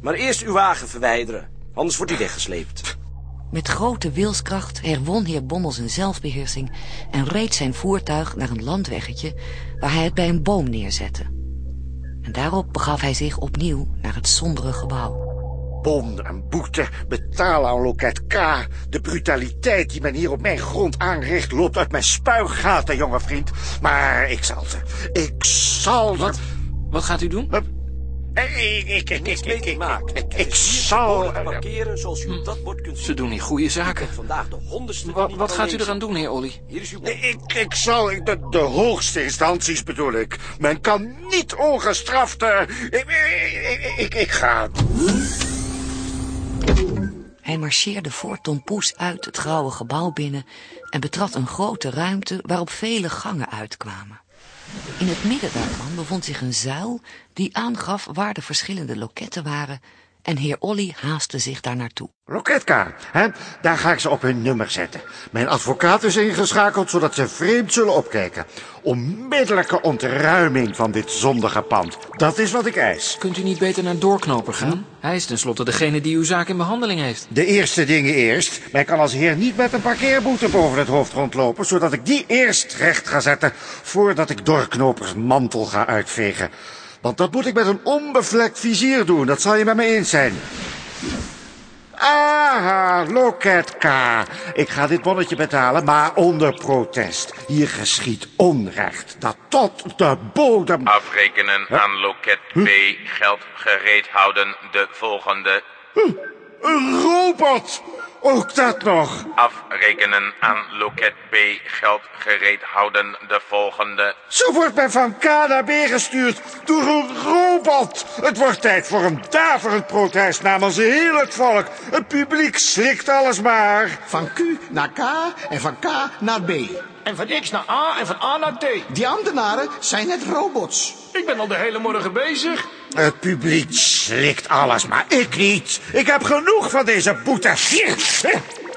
Maar eerst uw wagen verwijderen. Anders wordt hij weggesleept. Met grote wilskracht herwon heer Bommel zijn zelfbeheersing en reed zijn voertuig naar een landweggetje waar hij het bij een boom neerzette. En daarop begaf hij zich opnieuw naar het sombere gebouw. Bon en boete, betalen aan loket K. De brutaliteit die men hier op mijn grond aanricht... loopt uit mijn spuigaten, jonge vriend. Maar ik zal ze. Ik zal ze... Wat? Wat gaat u doen? Ik, ik, ik, Niks ik, mee te maken. zal... parkeren zoals u op dat bord kunt zien. Ze doen hier goede zaken. Vandaag de honderdste wat kan gaat u eraan doen, heer Olly? Hier is uw bon. Ik, ik zal... ik- De, de hoogste instanties bedoel ik. Men kan niet ongestraft... eh, ik, ik, ik, ik, ik ga... Hij marcheerde voor Tom Poes uit het grauwe gebouw binnen en betrad een grote ruimte waarop vele gangen uitkwamen. In het midden daarvan bevond zich een zuil die aangaf waar de verschillende loketten waren en heer Olly haastte zich daar naartoe. Loketka, hè? daar ga ik ze op hun nummer zetten. Mijn advocaat is ingeschakeld, zodat ze vreemd zullen opkijken. Onmiddellijke ontruiming van dit zondige pand. Dat is wat ik eis. Kunt u niet beter naar Doorknoper gaan? Hij is tenslotte degene die uw zaak in behandeling heeft. De eerste dingen eerst. Men kan als heer niet met een parkeerboete boven het hoofd rondlopen... zodat ik die eerst recht ga zetten... voordat ik doorknopers mantel ga uitvegen. Want dat moet ik met een onbevlekt vizier doen. Dat zal je met me eens zijn. Aha, loket K. Ik ga dit bonnetje betalen, maar onder protest. Hier geschiet onrecht. Dat tot de bodem... Afrekenen aan loket B. Geld gereed houden. De volgende. Een robot! Ook dat nog. Afrekenen aan loket B. Geld gereed houden de volgende. Zo wordt men van K naar B gestuurd door een robot. Het wordt tijd voor een daverend protest namens heel het volk. Het publiek slikt alles maar. Van Q naar K en van K naar B. En van X naar A en van A naar T. Die ambtenaren zijn net robots. Ik ben al de hele morgen bezig. Het publiek slikt alles, maar ik niet. Ik heb genoeg van deze boete. Yeah.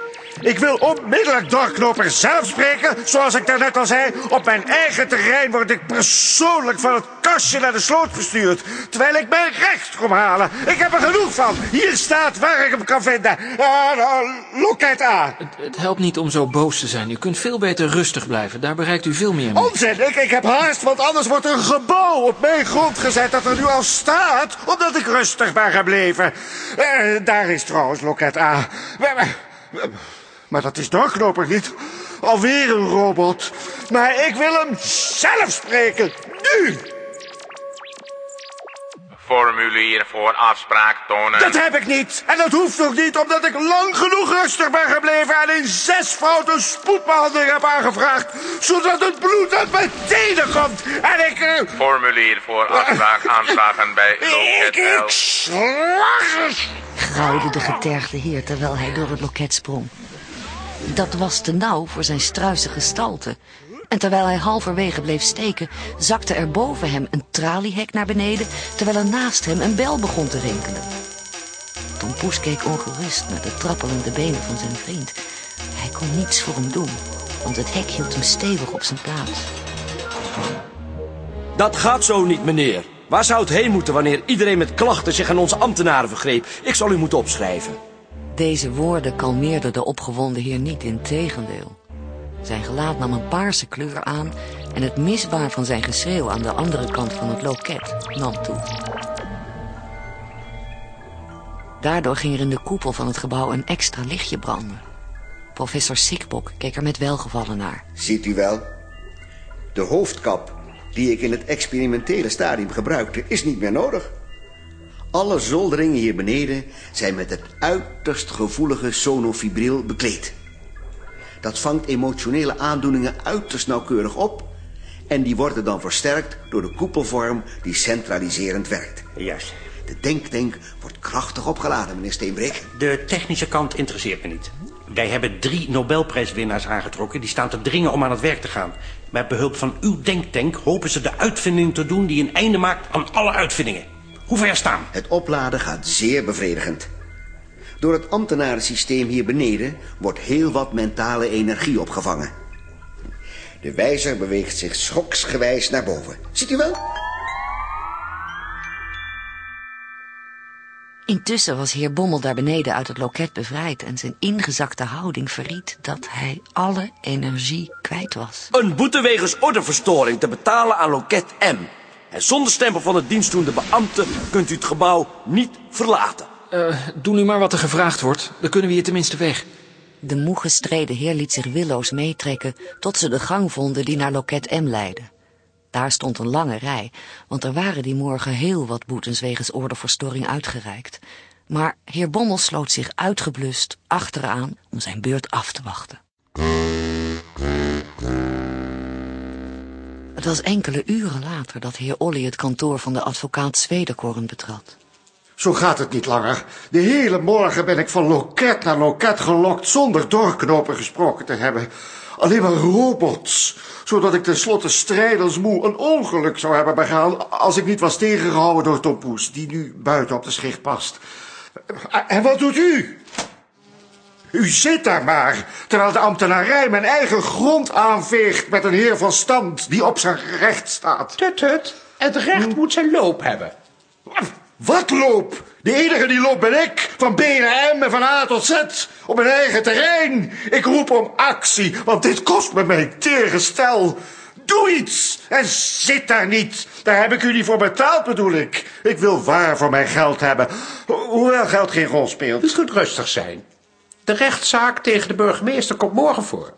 Ik wil onmiddellijk doorknoper zelf spreken. Zoals ik daarnet al zei, op mijn eigen terrein word ik persoonlijk van het kastje naar de sloot verstuurd. Terwijl ik mijn recht kom halen. Ik heb er genoeg van. Hier staat waar ik hem kan vinden. Uh, loket A. Het, het, helpt niet om zo boos te zijn. U kunt veel beter rustig blijven. Daar bereikt u veel meer mee. Onzin. Ik, ik heb haast, want anders wordt een gebouw op mijn grond gezet dat er nu al staat. Omdat ik rustig ben gebleven. Uh, daar is trouwens loket A. Maar dat is doorknoper niet. Alweer een robot. Maar ik wil hem zelf spreken. Nu! Formulier voor afspraak tonen. Dat heb ik niet. En dat hoeft ook niet, omdat ik lang genoeg rustig ben gebleven... en in zes fouten spoedbehandeling heb aangevraagd... zodat het bloed uit mijn tenen komt. En ik... Uh... Formulier voor afspraak aanvragen bij loket Ik, ik slag grauwde de getergde heer terwijl hij door het loket sprong. Dat was te nauw voor zijn struise gestalte. En terwijl hij halverwege bleef steken, zakte er boven hem een traliehek naar beneden, terwijl er naast hem een bel begon te rinkelen. Tom Poes keek ongerust naar de trappelende benen van zijn vriend. Hij kon niets voor hem doen, want het hek hield hem stevig op zijn plaats. Dat gaat zo niet, meneer. Waar zou het heen moeten wanneer iedereen met klachten zich aan onze ambtenaren vergreep? Ik zal u moeten opschrijven. Deze woorden kalmeerden de opgewonden heer niet, in tegendeel. Zijn gelaat nam een paarse kleur aan en het misbaar van zijn geschreeuw aan de andere kant van het loket nam toe. Daardoor ging er in de koepel van het gebouw een extra lichtje branden. Professor Sikbok keek er met welgevallen naar. Ziet u wel? De hoofdkap die ik in het experimentele stadium gebruikte is niet meer nodig. Alle zolderingen hier beneden zijn met het uiterst gevoelige sonofibril bekleed. Dat vangt emotionele aandoeningen uiterst nauwkeurig op... en die worden dan versterkt door de koepelvorm die centraliserend werkt. Juist. De denktank wordt krachtig opgeladen, meneer Steenbreek. De technische kant interesseert me niet. Wij hebben drie Nobelprijswinnaars aangetrokken. Die staan te dringen om aan het werk te gaan. Met behulp van uw denktank hopen ze de uitvinding te doen... die een einde maakt aan alle uitvindingen. Hoe ver staan? Het opladen gaat zeer bevredigend. Door het ambtenarensysteem hier beneden wordt heel wat mentale energie opgevangen. De wijzer beweegt zich schoksgewijs naar boven. Ziet u wel? Intussen was heer Bommel daar beneden uit het loket bevrijd... en zijn ingezakte houding verried dat hij alle energie kwijt was. Een boete wegens ordeverstoring te betalen aan loket M. En zonder stempel van de dienstdoende beambte kunt u het gebouw niet verlaten. Uh, doe nu maar wat er gevraagd wordt. Dan kunnen we hier tenminste weg. De moe gestreden heer liet zich willoos meetrekken... tot ze de gang vonden die naar loket M leidde. Daar stond een lange rij, want er waren die morgen heel wat boetes wegens ordeverstoring uitgereikt. Maar heer Bommel sloot zich uitgeblust achteraan om zijn beurt af te wachten. Het was enkele uren later dat heer Olly het kantoor van de advocaat Zwederkorn betrad. Zo gaat het niet langer. De hele morgen ben ik van loket naar loket gelokt zonder doorknopen gesproken te hebben. Alleen maar robots, zodat ik tenslotte strijdelsmoe een ongeluk zou hebben begaan als ik niet was tegengehouden door Tom Poes, die nu buiten op de schicht past. En wat doet u? U zit daar maar, terwijl de ambtenarij mijn eigen grond aanveegt met een heer van stand die op zijn recht staat. Tut, tut. Het recht moet zijn loop hebben. Wat loop? De enige die loopt ben ik, van B naar M en van A tot Z, op mijn eigen terrein. Ik roep om actie, want dit kost me mijn tegengestel. Doe iets en zit daar niet. Daar heb ik u niet voor betaald, bedoel ik. Ik wil waar voor mijn geld hebben, hoewel geld geen rol speelt. U kunt rustig zijn. De rechtszaak tegen de burgemeester komt morgen voor.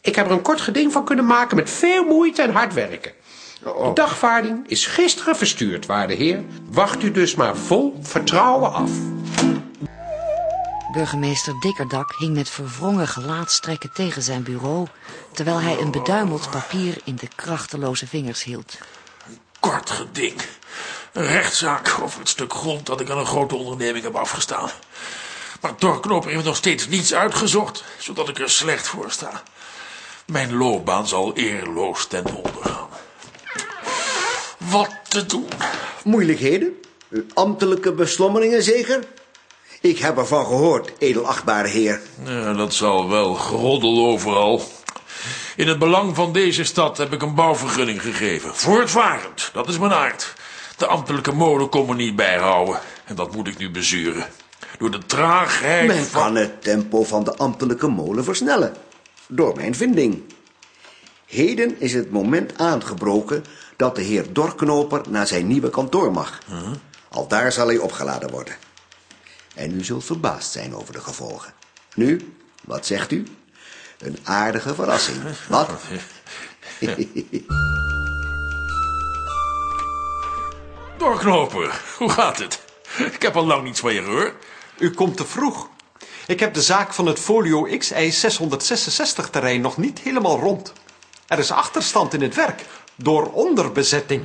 Ik heb er een kort geding van kunnen maken met veel moeite en hard werken. De dagvaarding is gisteren verstuurd, waarde heer. Wacht u dus maar vol vertrouwen af. Burgemeester Dikkerdak hing met verwrongen gelaatstrekken tegen zijn bureau... terwijl hij een beduimeld papier in de krachteloze vingers hield. Kort geding. Een rechtszaak over het stuk grond dat ik aan een grote onderneming heb afgestaan. Maar Dorknoper heeft nog steeds niets uitgezocht, zodat ik er slecht voor sta. Mijn loopbaan zal eerloos ten onder gaan. Wat te doen? Moeilijkheden? Ambtelijke beslommeringen zeker? Ik heb ervan gehoord, edelachtbare heer. Ja, dat zal wel. Geroddel overal. In het belang van deze stad heb ik een bouwvergunning gegeven. Voortvarend, dat is mijn aard. De ambtelijke molen komen niet bijhouden. En dat moet ik nu bezuren. Door de traagheid Men van... kan het tempo van de ambtelijke molen versnellen. Door mijn vinding. Heden is het moment aangebroken dat de heer Dorknoper naar zijn nieuwe kantoor mag. Al daar zal hij opgeladen worden. En u zult verbaasd zijn over de gevolgen. Nu, wat zegt u? Een aardige verrassing. Wat? Doorknoper, hoe gaat het? Ik heb al lang niets van je gehoord. U komt te vroeg. Ik heb de zaak van het Folio XI 666 terrein nog niet helemaal rond. Er is achterstand in het werk door onderbezetting.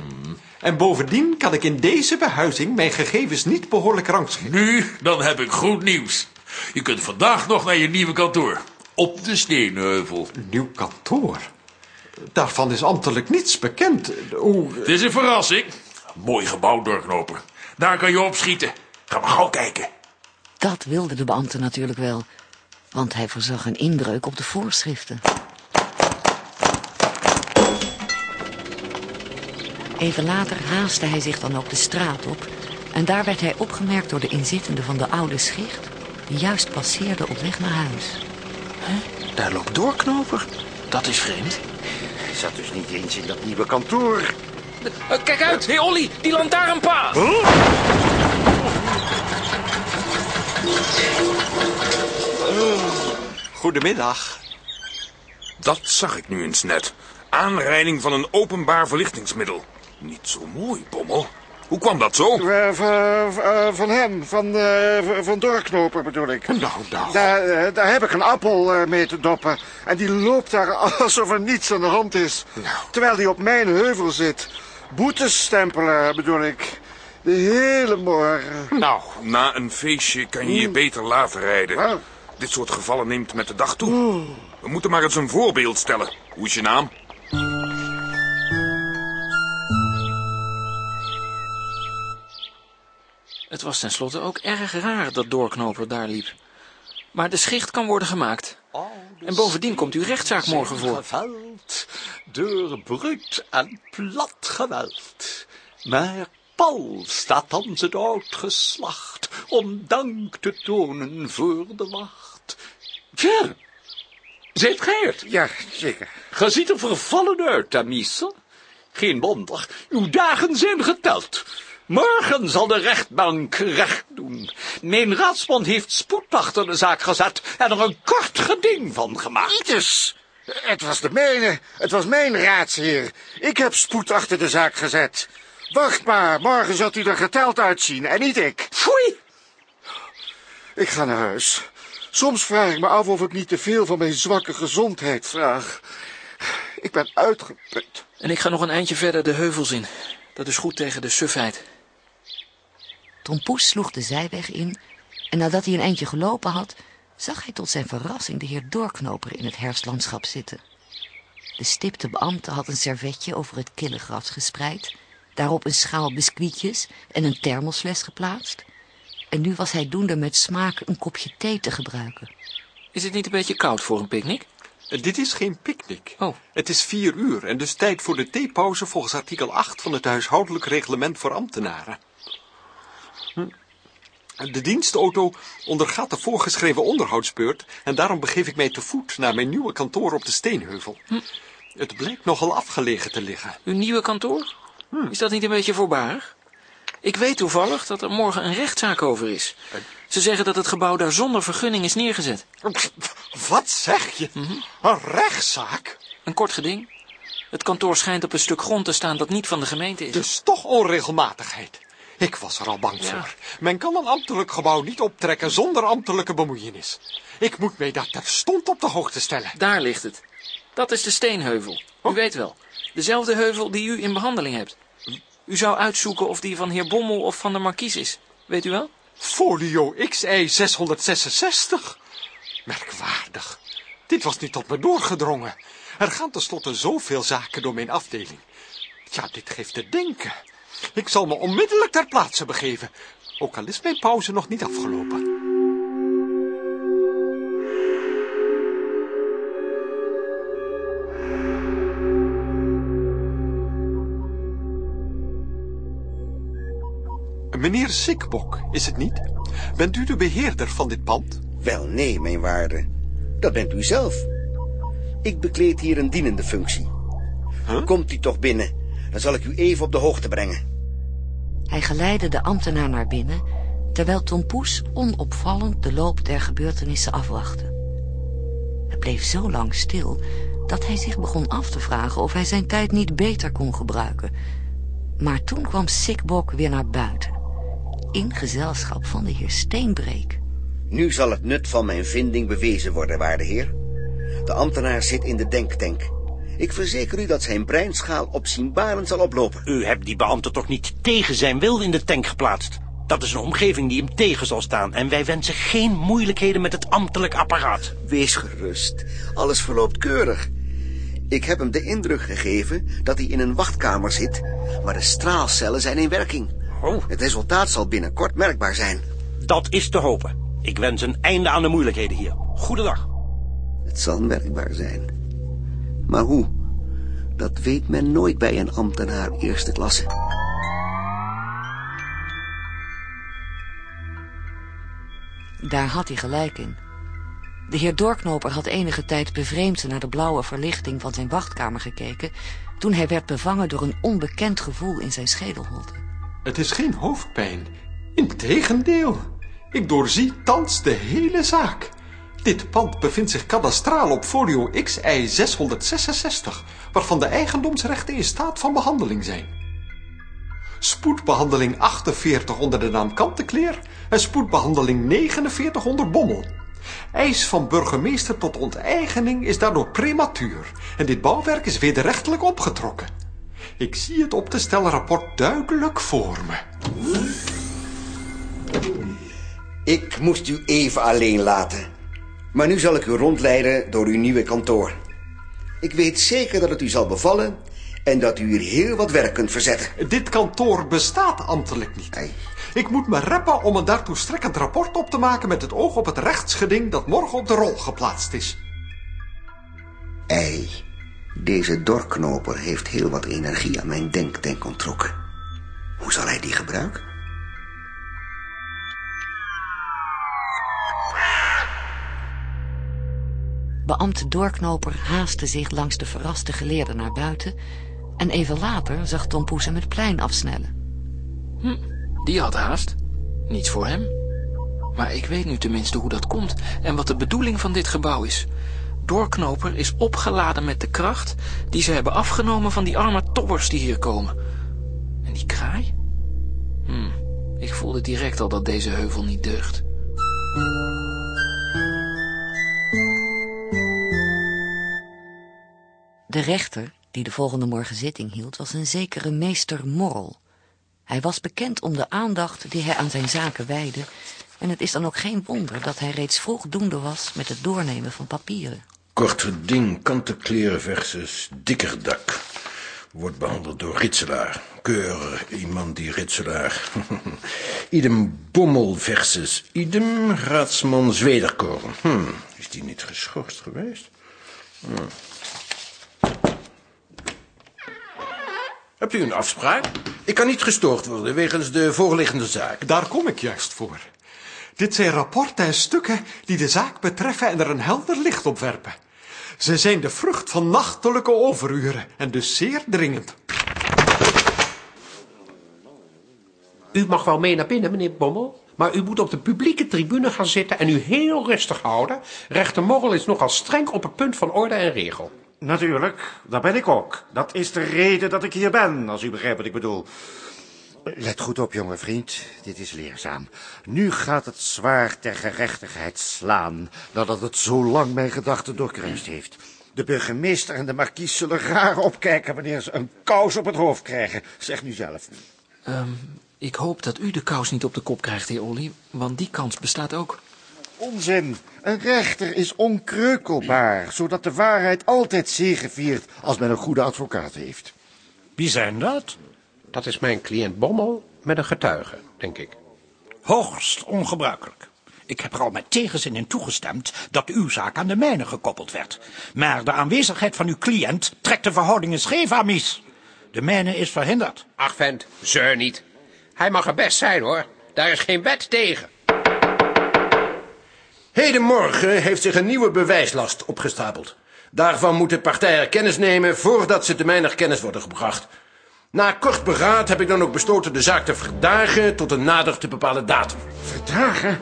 En bovendien kan ik in deze behuizing mijn gegevens niet behoorlijk rangschikken. Nu, dan heb ik goed nieuws. Je kunt vandaag nog naar je nieuwe kantoor. Op de Steenheuvel. Nieuw kantoor? Daarvan is ambtelijk niets bekend. Hoe... Het is een verrassing. Mooi gebouw, doorknoper. Daar kan je opschieten. Ga maar gauw kijken. Dat wilde de beambte natuurlijk wel, want hij voorzag een inbreuk op de voorschriften. Even later haastte hij zich dan ook de straat op... en daar werd hij opgemerkt door de inzittende van de oude schicht... die juist passeerde op weg naar huis. Daar loopt doorknoper. Dat is vreemd. Hij zat dus niet eens in dat nieuwe kantoor. Kijk uit, hé hey Olly, die lantaarnpaal. Goedemiddag. Dat zag ik nu eens net. Aanrijding van een openbaar verlichtingsmiddel. Niet zo mooi, Bommel. Hoe kwam dat zo? Eh, van, eh, van hem, van, eh, van Dorknoper bedoel ik. Nou, nou. Daar, daar heb ik een appel eh, mee te doppen. En die loopt daar alsof er niets aan de hand is. Terwijl die op mijn heuvel zit. Boetes stempelen bedoel ik. De hele morgen. Nou, Na een feestje kan je je beter laten rijden. Dit soort gevallen neemt met de dag toe. We moeten maar eens een voorbeeld stellen. Hoe is je naam? Het was tenslotte ook erg raar dat doorknoper daar liep. Maar de schicht kan worden gemaakt. En bovendien komt uw rechtszaak morgen voor. Geveld door bruut en plat geweld. Maar Paul staat aan het oud geslacht om dank te tonen voor de wacht. Tja, zijt gij het? Ja, zeker. Ge ziet er vervallen uit, Amice. Geen wonder, uw dagen zijn geteld. Morgen zal de rechtbank recht doen. Mijn raadsman heeft spoed achter de zaak gezet en er een kort geding van gemaakt. Ieters. Het was de mijne. Het was mijn raadsheer. Ik heb spoed achter de zaak gezet. Wacht maar, morgen zult u er geteld uitzien en niet ik. Foei! Ik ga naar huis. Soms vraag ik me af of ik niet te veel van mijn zwakke gezondheid vraag. Ik ben uitgeput. En ik ga nog een eindje verder de heuvels in. Dat is goed tegen de sufheid. Tom Poes sloeg de zijweg in en nadat hij een eindje gelopen had, zag hij tot zijn verrassing de heer Doorknoper in het herfstlandschap zitten. De stipte beambte had een servetje over het kille gras gespreid, daarop een schaal biscuitjes en een thermosfles geplaatst. En nu was hij doende met smaak een kopje thee te gebruiken. Is het niet een beetje koud voor een picknick? Dit is geen picknick. Oh. Het is vier uur en dus tijd voor de theepauze volgens artikel 8 van het huishoudelijk reglement voor ambtenaren. Hm. De dienstauto ondergaat de voorgeschreven onderhoudsbeurt en daarom begeef ik mij te voet naar mijn nieuwe kantoor op de Steenheuvel. Het blijkt nogal afgelegen te liggen. Uw nieuwe kantoor? Is dat niet een beetje voorbarig? Ik weet toevallig dat er morgen een rechtszaak over is. Ze zeggen dat het gebouw daar zonder vergunning is neergezet. Wat zeg je? Een rechtszaak? Een kort geding. Het kantoor schijnt op een stuk grond te staan dat niet van de gemeente is. Dus toch onregelmatigheid. Ik was er al bang voor. Men kan een ambtelijk gebouw niet optrekken zonder ambtelijke bemoeienis. Ik moet mij daar terstond op de hoogte stellen. Daar ligt het. Dat is de steenheuvel. U weet wel. Dezelfde heuvel die u in behandeling hebt. U zou uitzoeken of die van heer Bommel of van de markies is. Weet u wel? Folio XI 666. Merkwaardig. Dit was niet tot me doorgedrongen. Er gaan tenslotte zoveel zaken door mijn afdeling. Ja, dit geeft te denken. Ik zal me onmiddellijk ter plaatse begeven. Ook al is mijn pauze nog niet afgelopen. Meneer Sikbok, is het niet? Bent u de beheerder van dit pand? Wel, nee, mijn waarde. Dat bent u zelf. Ik bekleed hier een dienende functie. Komt u toch binnen, dan zal ik u even op de hoogte brengen. Hij geleidde de ambtenaar naar binnen, terwijl Tom Poes onopvallend de loop der gebeurtenissen afwachtte. Het bleef zo lang stil dat hij zich begon af te vragen of hij zijn tijd niet beter kon gebruiken. Maar toen kwam Sikbok weer naar buiten, in gezelschap van de heer Steenbreek. Nu zal het nut van mijn vinding bewezen worden, waarde heer. De ambtenaar zit in de denktank. Ik verzeker u dat zijn breinschaal opzienbarend zal oplopen. U hebt die beambte toch niet tegen zijn wil in de tank geplaatst? Dat is een omgeving die hem tegen zal staan en wij wensen geen moeilijkheden met het ambtelijk apparaat. Wees gerust, alles verloopt keurig. Ik heb hem de indruk gegeven dat hij in een wachtkamer zit, maar de straalcellen zijn in werking. Oh. Het resultaat zal binnenkort merkbaar zijn. Dat is te hopen. Ik wens een einde aan de moeilijkheden hier. Goedendag. Het zal merkbaar zijn. Maar hoe? Dat weet men nooit bij een ambtenaar eerste klasse. Daar had hij gelijk in. De heer Doorknoper had enige tijd bevreemd naar de blauwe verlichting van zijn wachtkamer gekeken... toen hij werd bevangen door een onbekend gevoel in zijn schedelholte. Het is geen hoofdpijn. Integendeel. Ik doorzie thans de hele zaak. Dit pand bevindt zich kadastraal op folio XI 666, waarvan de eigendomsrechten in staat van behandeling zijn. Spoedbehandeling 48 onder de naam Kantekleer en spoedbehandeling 49 onder Bommel. Eis van burgemeester tot onteigening is daardoor prematuur en dit bouwwerk is wederrechtelijk opgetrokken. Ik zie het op te stellen rapport duidelijk voor me. Ik moest u even alleen laten. Maar nu zal ik u rondleiden door uw nieuwe kantoor. Ik weet zeker dat het u zal bevallen en dat u hier heel wat werk kunt verzetten. Dit kantoor bestaat ambtelijk niet. Ik moet me reppen om een daartoe strekkend rapport op te maken met het oog op het rechtsgeding dat morgen op de rol geplaatst is. Ei, deze dorknoper heeft heel wat energie aan mijn denktank onttrokken. Hoe zal hij die gebruiken? Beambte Doorknoper haastte zich langs de verraste geleerde naar buiten... en even later zag Tom Poes hem het plein afsnellen. Hm, die had haast. Niets voor hem. Maar ik weet nu tenminste hoe dat komt en wat de bedoeling van dit gebouw is. Doorknoper is opgeladen met de kracht die ze hebben afgenomen van die arme tobbers die hier komen. En die kraai? Hm, ik voelde direct al dat deze heuvel niet deugt. De rechter, die de volgende morgen zitting hield, was een zekere meester Morrel. Hij was bekend om de aandacht die hij aan zijn zaken wijdde... en het is dan ook geen wonder dat hij reeds vroeg doende was met het doornemen van papieren. Kort geding, kantenkleren versus dikkerdak. Wordt behandeld door Ritselaar. Keurig, iemand die Ritselaar. idem Bommel versus idem Raadsman Zwederkoren. Hm, is die niet geschorst geweest? Hm. Hebt u een afspraak? Ik kan niet gestoord worden wegens de voorliggende zaak. Daar kom ik juist voor. Dit zijn rapporten en stukken die de zaak betreffen en er een helder licht op werpen. Ze zijn de vrucht van nachtelijke overuren en dus zeer dringend. U mag wel mee naar binnen, meneer Bommel. Maar u moet op de publieke tribune gaan zitten en u heel rustig houden. Rechter Morrel is nogal streng op het punt van orde en regel. Natuurlijk, dat ben ik ook. Dat is de reden dat ik hier ben, als u begrijpt wat ik bedoel. Let goed op, jonge vriend. Dit is leerzaam. Nu gaat het zwaar ter gerechtigheid slaan, nadat het zo lang mijn gedachten doorkruist heeft. De burgemeester en de markies zullen raar opkijken wanneer ze een kous op het hoofd krijgen. Zeg nu zelf. Ehm, ik hoop dat u de kous niet op de kop krijgt, heer Olly, want die kans bestaat ook. Onzin. Een rechter is onkreukelbaar, zodat de waarheid altijd zegeviert als men een goede advocaat heeft. Wie zijn dat? Dat is mijn cliënt Bommel met een getuige, denk ik. Hoogst ongebruikelijk. Ik heb er al met tegenzin in toegestemd dat uw zaak aan de mijne gekoppeld werd. Maar de aanwezigheid van uw cliënt trekt de verhoudingen scheef, amies. De mijne is verhinderd. Ach, vent, zeur niet. Hij mag er best zijn, hoor. Daar is geen wet tegen. Hedenmorgen heeft zich een nieuwe bewijslast opgestapeld. Daarvan moeten partijen kennis nemen voordat ze te mijner kennis worden gebracht. Na kort beraad heb ik dan ook besloten de zaak te verdagen tot een nader te bepalen datum. Verdagen?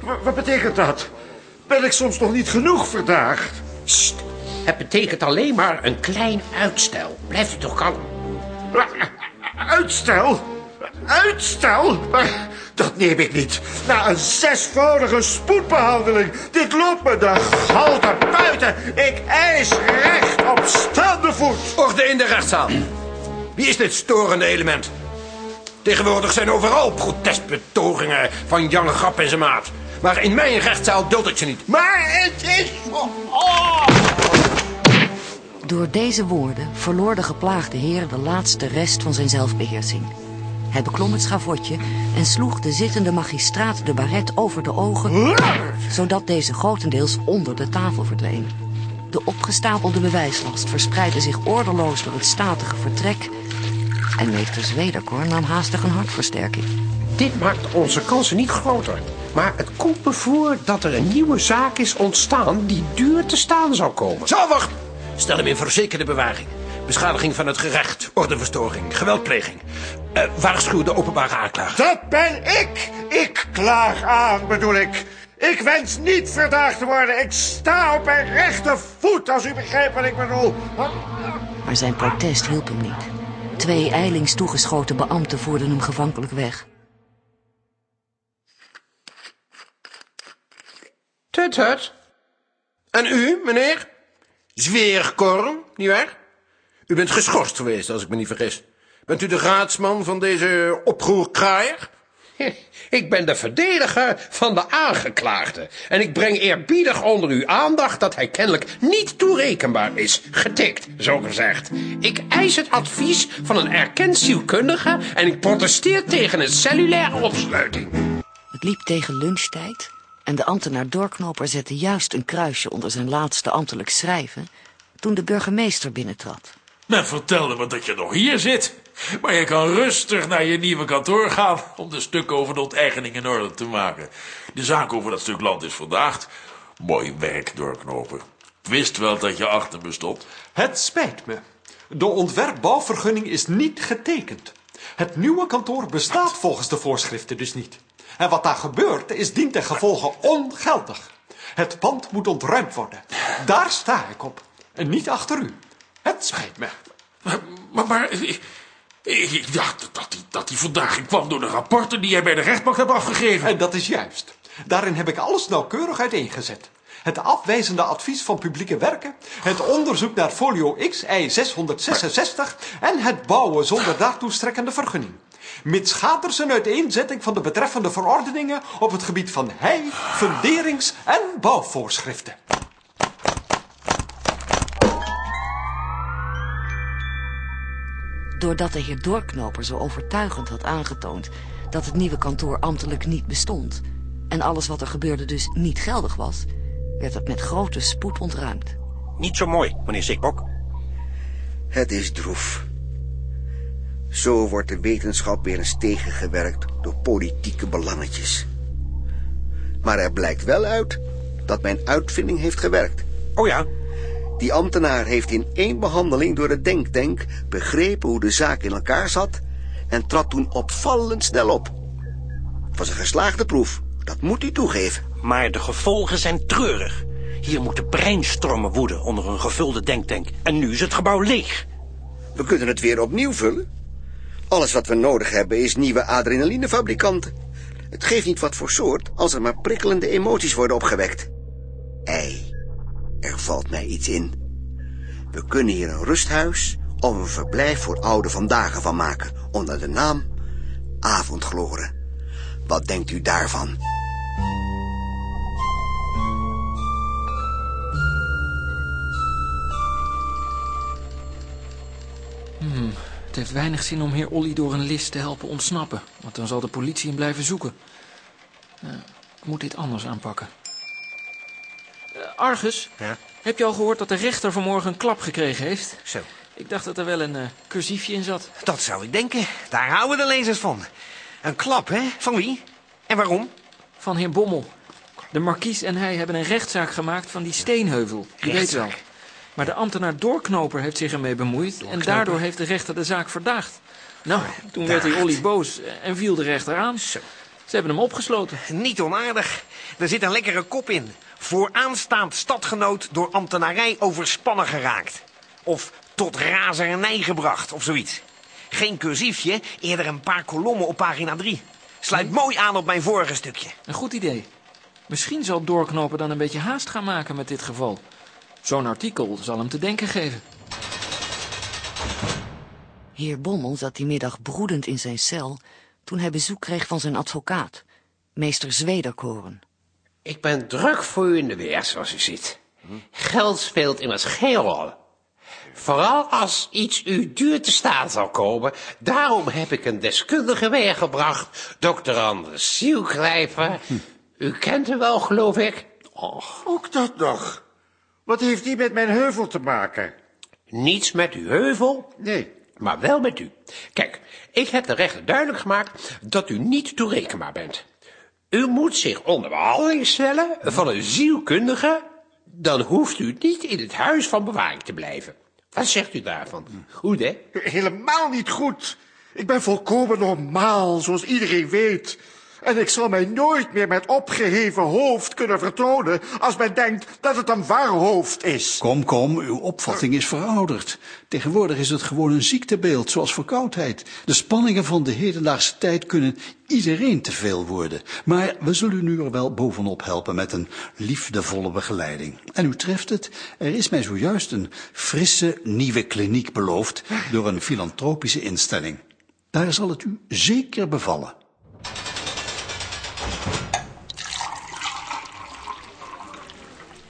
Wa- Wat betekent dat? Ben ik soms nog niet genoeg verdaagd? Sst, het betekent alleen maar een klein uitstel. Blijft u toch kalm. Uitstel? Uitstel? Dat neem ik niet. Na een zesvoudige spoedbehandeling. Dit loopt me de galte buiten. Ik eis recht op staande voet. Orde in de rechtszaal. Wie is dit storende element? Tegenwoordig zijn overal protestbetogingen van Jan Grap en zijn maat. Maar in mijn rechtszaal duld ik ze niet. Maar het is... Oh. Door deze woorden verloor de geplaagde heer de laatste rest van zijn zelfbeheersing. Hij beklom het schavotje en sloeg de zittende magistraat de baret over de ogen, zodat deze grotendeels onder de tafel verdween. De opgestapelde bewijslast verspreidde zich ordeloos door het statige vertrek en meester Zwederkoor nam haastig een hartversterking. Dit maakt onze kansen niet groter. Maar het komt me voor dat er een nieuwe zaak is ontstaan die duur te staan zou komen. Zo, wacht! Stel hem in verzekerde bewaring. Beschadiging van het gerecht, ordeverstoring, geweldpleging. Eh, waarschuw de openbare aanklager. Dat ben ik. Ik klaag aan, bedoel ik. Ik wens niet verdaagd te worden. Ik sta op mijn rechte voet, als u begrijpt wat ik bedoel. Maar zijn protest hielp hem niet. Twee eilings toegeschoten beambten voerden hem gevankelijk weg. Tut, tut. En u, meneer? Zweerkorn, nietwaar? U bent geschorst geweest, als ik me niet vergis. Bent u de raadsman van deze oproerkraaier? Ik ben de verdediger van de aangeklaagde. En ik breng eerbiedig onder uw aandacht dat hij kennelijk niet toerekenbaar is. Getikt, zo gezegd. Ik eis het advies van een erkend zielkundige en ik protesteer tegen een cellulaire opsluiting. Het liep tegen lunchtijd en de ambtenaar Doorknoper zette juist een kruisje onder zijn laatste ambtelijk schrijven toen de burgemeester binnentrad. Men vertelde me dat je nog hier zit. Maar je kan rustig naar je nieuwe kantoor gaan om de stukken over de onteigening in orde te maken. De zaak over dat stuk land is vandaag. Mooi werk, doorknopen. Ik wist wel dat je achter me stond. Het spijt me. De ontwerpbouwvergunning is niet getekend. Het nieuwe kantoor bestaat volgens de voorschriften dus niet. En wat daar gebeurt is dient ten gevolge ongeldig. Het pand moet ontruimd worden. Daar sta ik op. En niet achter u. Het spijt me. Maar, maar, maar ik, ik dacht dat die, dat die vandaag kwam door de rapporten die jij bij de rechtbank hebt afgegeven. En dat is juist. Daarin heb ik alles nauwkeurig uiteengezet. Het afwijzende advies van publieke werken, het onderzoek naar folio X, I 666 en het bouwen zonder daartoe strekkende vergunning. Mits gaat een uiteenzetting van de betreffende verordeningen op het gebied van hei, funderings- en bouwvoorschriften. Doordat de heer Doorknoper zo overtuigend had aangetoond dat het nieuwe kantoor ambtelijk niet bestond en alles wat er gebeurde dus niet geldig was, werd het met grote spoed ontruimd. Niet zo mooi, meneer Sikbok. Het is droef. Zo wordt de wetenschap weer eens tegengewerkt door politieke belangetjes. Maar er blijkt wel uit dat mijn uitvinding heeft gewerkt. Oh ja? Die ambtenaar heeft in één behandeling door de denktank begrepen hoe de zaak in elkaar zat en trad toen opvallend snel op. Het was een geslaagde proef, dat moet u toegeven. Maar de gevolgen zijn treurig. Hier moeten breinstormen woeden onder een gevulde denktank. En nu is het gebouw leeg. We kunnen het weer opnieuw vullen. Alles wat we nodig hebben is nieuwe adrenalinefabrikanten. Het geeft niet wat voor soort als er maar prikkelende emoties worden opgewekt. Ei, er valt mij iets in. We kunnen hier een rusthuis of een verblijf voor oude vandaag van maken onder de naam Avondgloren. Wat denkt u daarvan? Hmm, het heeft weinig zin om heer Olly door een list te helpen ontsnappen, want dan zal de politie hem blijven zoeken. Ja, ik moet dit anders aanpakken. Argus, Ja? heb je al gehoord dat de rechter vanmorgen een klap gekregen heeft? Zo. Ik dacht dat er wel een eh, cursiefje in zat. Dat zou ik denken. Daar houden de lezers van. Een klap, hè? Van wie? En waarom? Van heer Bommel. De markies en hij hebben een rechtszaak gemaakt van die steenheuvel. Je weet wel. Maar de ambtenaar Doorknoper heeft zich ermee bemoeid... en daardoor heeft de rechter de zaak verdaagd. Nou, toen werd hij Olly boos en viel de rechter aan. Ze hebben hem opgesloten. Niet onaardig. Er zit een lekkere kop in. Vooraanstaand stadgenoot door ambtenarij overspannen geraakt. Of tot razernij gebracht, of zoiets. Geen cursiefje, eerder een paar kolommen op pagina 3. Sluit mooi aan op mijn vorige stukje. Een goed idee. Misschien zal Doorknoper dan een beetje haast gaan maken met dit geval. Zo'n artikel zal hem te denken geven. Heer Bommel zat die middag broedend in zijn cel... toen hij bezoek kreeg van zijn advocaat, meester Zwederkoren. Ik ben druk voor u in de weer, zoals u ziet. Geld speelt immers geen rol. Vooral als iets u duur te staan zal komen. Daarom heb ik een deskundige meegebracht, dokter Anders Zielklijver. U kent hem wel, geloof ik? Ook dat nog. Wat heeft die met mijn heuvel te maken? Niets met uw heuvel? Nee. Maar wel met u. Kijk, ik heb de rechter duidelijk gemaakt dat u niet toerekenbaar bent. U moet zich onder behandeling stellen van een zielkundige. Dan hoeft u niet in het huis van bewaring te blijven. Wat zegt u daarvan? Goed, hè? Helemaal niet goed. Ik ben volkomen normaal, zoals iedereen weet. En ik zal mij nooit meer met opgeheven hoofd kunnen vertonen... als men denkt dat het een waar hoofd is. Kom, kom, uw opvatting is verouderd. Tegenwoordig is het gewoon een ziektebeeld, zoals verkoudheid. De spanningen van de hedendaagse tijd kunnen iedereen te veel worden. Maar we zullen u er wel bovenop helpen met een liefdevolle begeleiding. En u treft het, er is mij zojuist een frisse nieuwe kliniek beloofd... door een filantropische instelling. Daar zal het u zeker bevallen.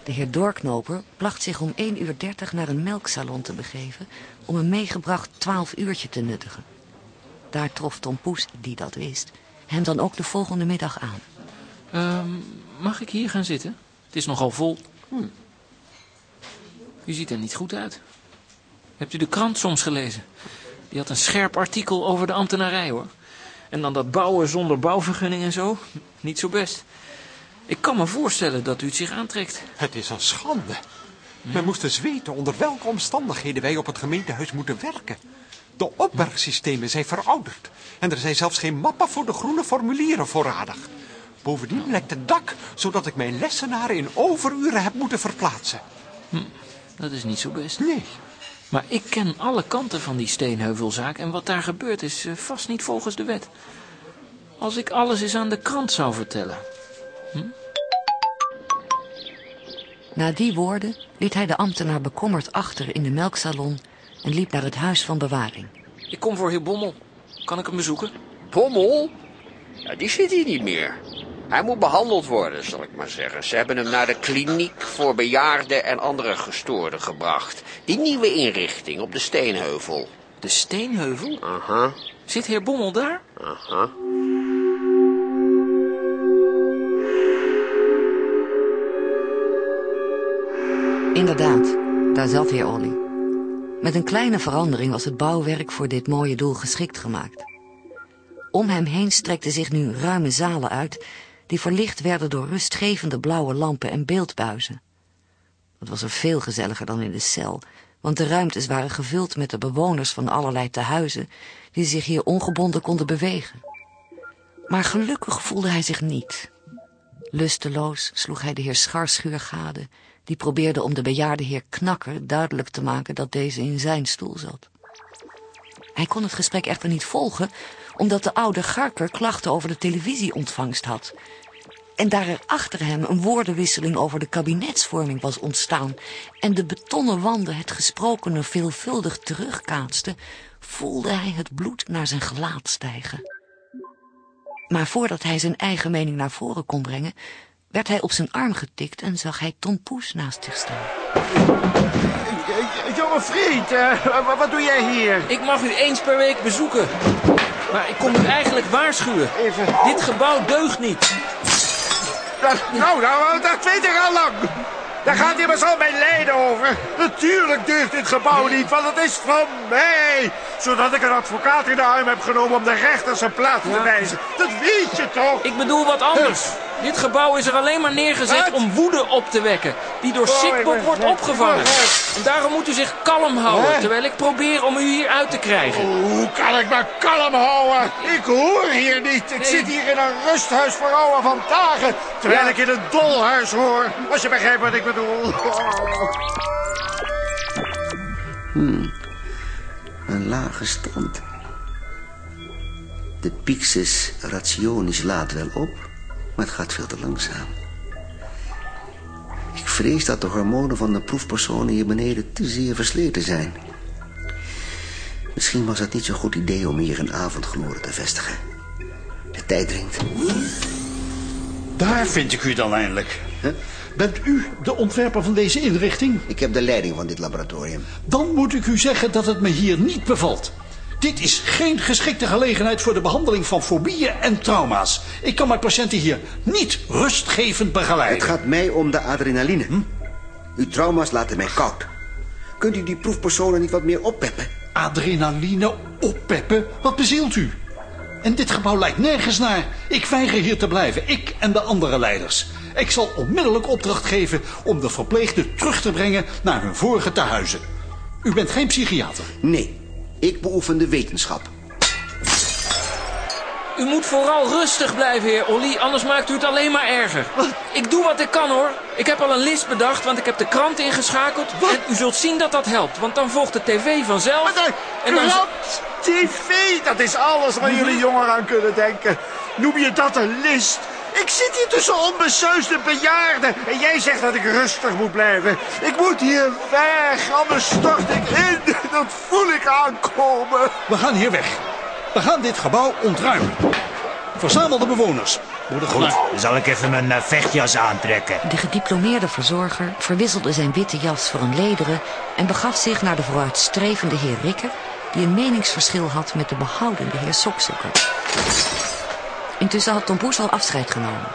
De heer Doorknoper placht zich om 1 uur 30 naar een melksalon te begeven... om een meegebracht 12 uurtje te nuttigen. Daar trof Tom Poes, die dat wist, hem dan ook de volgende middag aan. Ehm, mag ik hier gaan zitten? Het is nogal vol. Hm. U ziet er niet goed uit. Hebt u de krant soms gelezen? Die had een scherp artikel over de ambtenarij, hoor. En dan dat bouwen zonder bouwvergunning en zo. Niet zo best. Ik kan me voorstellen dat u het zich aantrekt. Het is een schande. Men moest eens weten onder welke omstandigheden wij op het gemeentehuis moeten werken. De opbergsystemen zijn verouderd. En er zijn zelfs geen mappen voor de groene formulieren voorradig. Bovendien lekt het dak, zodat ik mijn lessenaren in overuren heb moeten verplaatsen. Hm, dat is niet zo best. Nee. Maar ik ken alle kanten van die steenheuvelzaak... en wat daar gebeurt is eh, vast niet volgens de wet. Als ik alles eens aan de krant zou vertellen... Na die woorden liet hij de ambtenaar bekommerd achter in de melksalon... en liep naar het huis van bewaring. Ik kom voor heer Bommel. Kan ik hem bezoeken? Bommel? Ja, die zit hier niet meer. Hij moet behandeld worden, zal ik maar zeggen. Ze hebben hem naar de kliniek voor bejaarden en andere gestoorden gebracht. Die nieuwe inrichting op de Steenheuvel. De Steenheuvel? Aha. Zit heer Bommel daar? Aha. Inderdaad, daar zat heer Olly. Met een kleine verandering was het bouwwerk voor dit mooie doel geschikt gemaakt. Om hem heen strekten zich nu ruime zalen uit... die verlicht werden door rustgevende blauwe lampen en beeldbuizen. Het was er veel gezelliger dan in de cel... want de ruimtes waren gevuld met de bewoners van allerlei tehuizen... die zich hier ongebonden konden bewegen. Maar gelukkig voelde hij zich niet. Lusteloos sloeg hij de heer Scharschuur gade... die probeerde om de bejaarde heer Knakker duidelijk te maken... dat deze in zijn stoel zat. Hij kon het gesprek echter niet volgen, omdat de oude Garker klachten over de televisieontvangst had. En daar er achter hem een woordenwisseling over de kabinetsvorming was ontstaan en de betonnen wanden het gesprokene veelvuldig terugkaatsten, voelde hij het bloed naar zijn gelaat stijgen. Maar voordat hij zijn eigen mening naar voren kon brengen, werd hij op zijn arm getikt en zag hij Tom Poes naast zich staan. Jonge vriend, eh, wat doe jij hier? Ik mag u eens per week bezoeken. Maar ik kom u eigenlijk waarschuwen. Dit gebouw deugt niet. Nou, nou, dat weet ik al lang. Daar gaat immers al mijn lijden over. Natuurlijk deugt dit gebouw niet, want het is van mij. Zodat ik een advocaat in de arm heb genomen om de rechter zijn plaats te wijzen. Dat weet je toch? Ik bedoel wat anders. Dit gebouw is er alleen maar neergezet om woede op te wekken. Die door Sikbok wordt opgevangen. En daarom moet u zich kalm houden, terwijl ik probeer om u hier uit te krijgen. Hoe kan ik me kalm houden? Ik hoor hier niet. Ik zit hier in een rusthuis voor oude van dagen. Terwijl ik in een dolhuis hoor. Als je begrijpt wat ik bedoel. Hmm. Een lage stand. De Pixis rationis laat wel op, maar het gaat veel te langzaam. Ik vrees dat de hormonen van de proefpersonen hier beneden te zeer versleten zijn. Misschien was het niet zo'n goed idee om hier een avondgloren te vestigen. De tijd dringt. Daar vind ik u dan eindelijk. Bent u de ontwerper van deze inrichting? Ik heb de leiding van dit laboratorium. Dan moet ik u zeggen dat het me hier niet bevalt. Dit is geen geschikte gelegenheid voor de behandeling van fobieën en trauma's. Ik kan mijn patiënten hier niet rustgevend begeleiden. Het gaat mij om de adrenaline. Uw trauma's laten mij koud. Kunt u die proefpersonen niet wat meer oppeppen? Adrenaline oppeppen? Wat bezielt u? En dit gebouw lijkt nergens naar. Ik weiger hier te blijven, ik en de andere leiders. Ik zal onmiddellijk opdracht geven om de verpleegden terug te brengen naar hun vorige tehuizen. U bent geen psychiater? Nee, ik beoefen de wetenschap. U moet vooral rustig blijven, heer Olly, anders maakt u het alleen maar erger. Ik doe wat ik kan, hoor. Ik heb al een list bedacht, want ik heb de krant ingeschakeld. En u zult zien dat dat helpt, want dan volgt de tv vanzelf. En dan... Krant, tv, dat is alles waar jullie jongeren aan kunnen denken. Noem je dat een list? Ik zit hier tussen onbesuisde bejaarden. En jij zegt dat ik rustig moet blijven. Ik moet hier weg, anders stort ik in. Dat voel ik aankomen. We gaan hier weg. We gaan dit gebouw ontruimen. Verzamel de bewoners. Goed, dan zal ik even mijn eh, vechtjas aantrekken. De gediplomeerde verzorger verwisselde zijn witte jas voor een lederen... en begaf zich naar de vooruitstrevende heer Rikker... die een meningsverschil had met de behoudende heer Sokzoeker. Intussen had Tom Poes al afscheid genomen.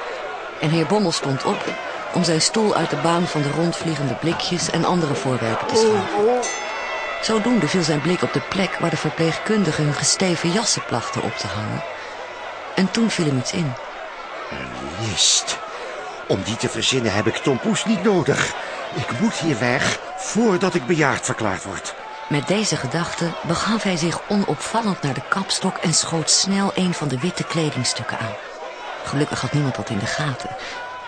En heer Bommel stond op om zijn stoel uit de baan van de rondvliegende blikjes en andere voorwerpen te schuiven. Zodoende viel zijn blik op de plek waar de verpleegkundigen hun gesteven jassen plachten op te hangen. En toen viel hem iets in. Een list. Om die te verzinnen heb ik Tom Poes niet nodig. Ik moet hier weg voordat ik bejaard verklaard word. Met deze gedachte begaf hij zich onopvallend naar de kapstok en schoot snel een van de witte kledingstukken aan. Gelukkig had niemand dat in de gaten.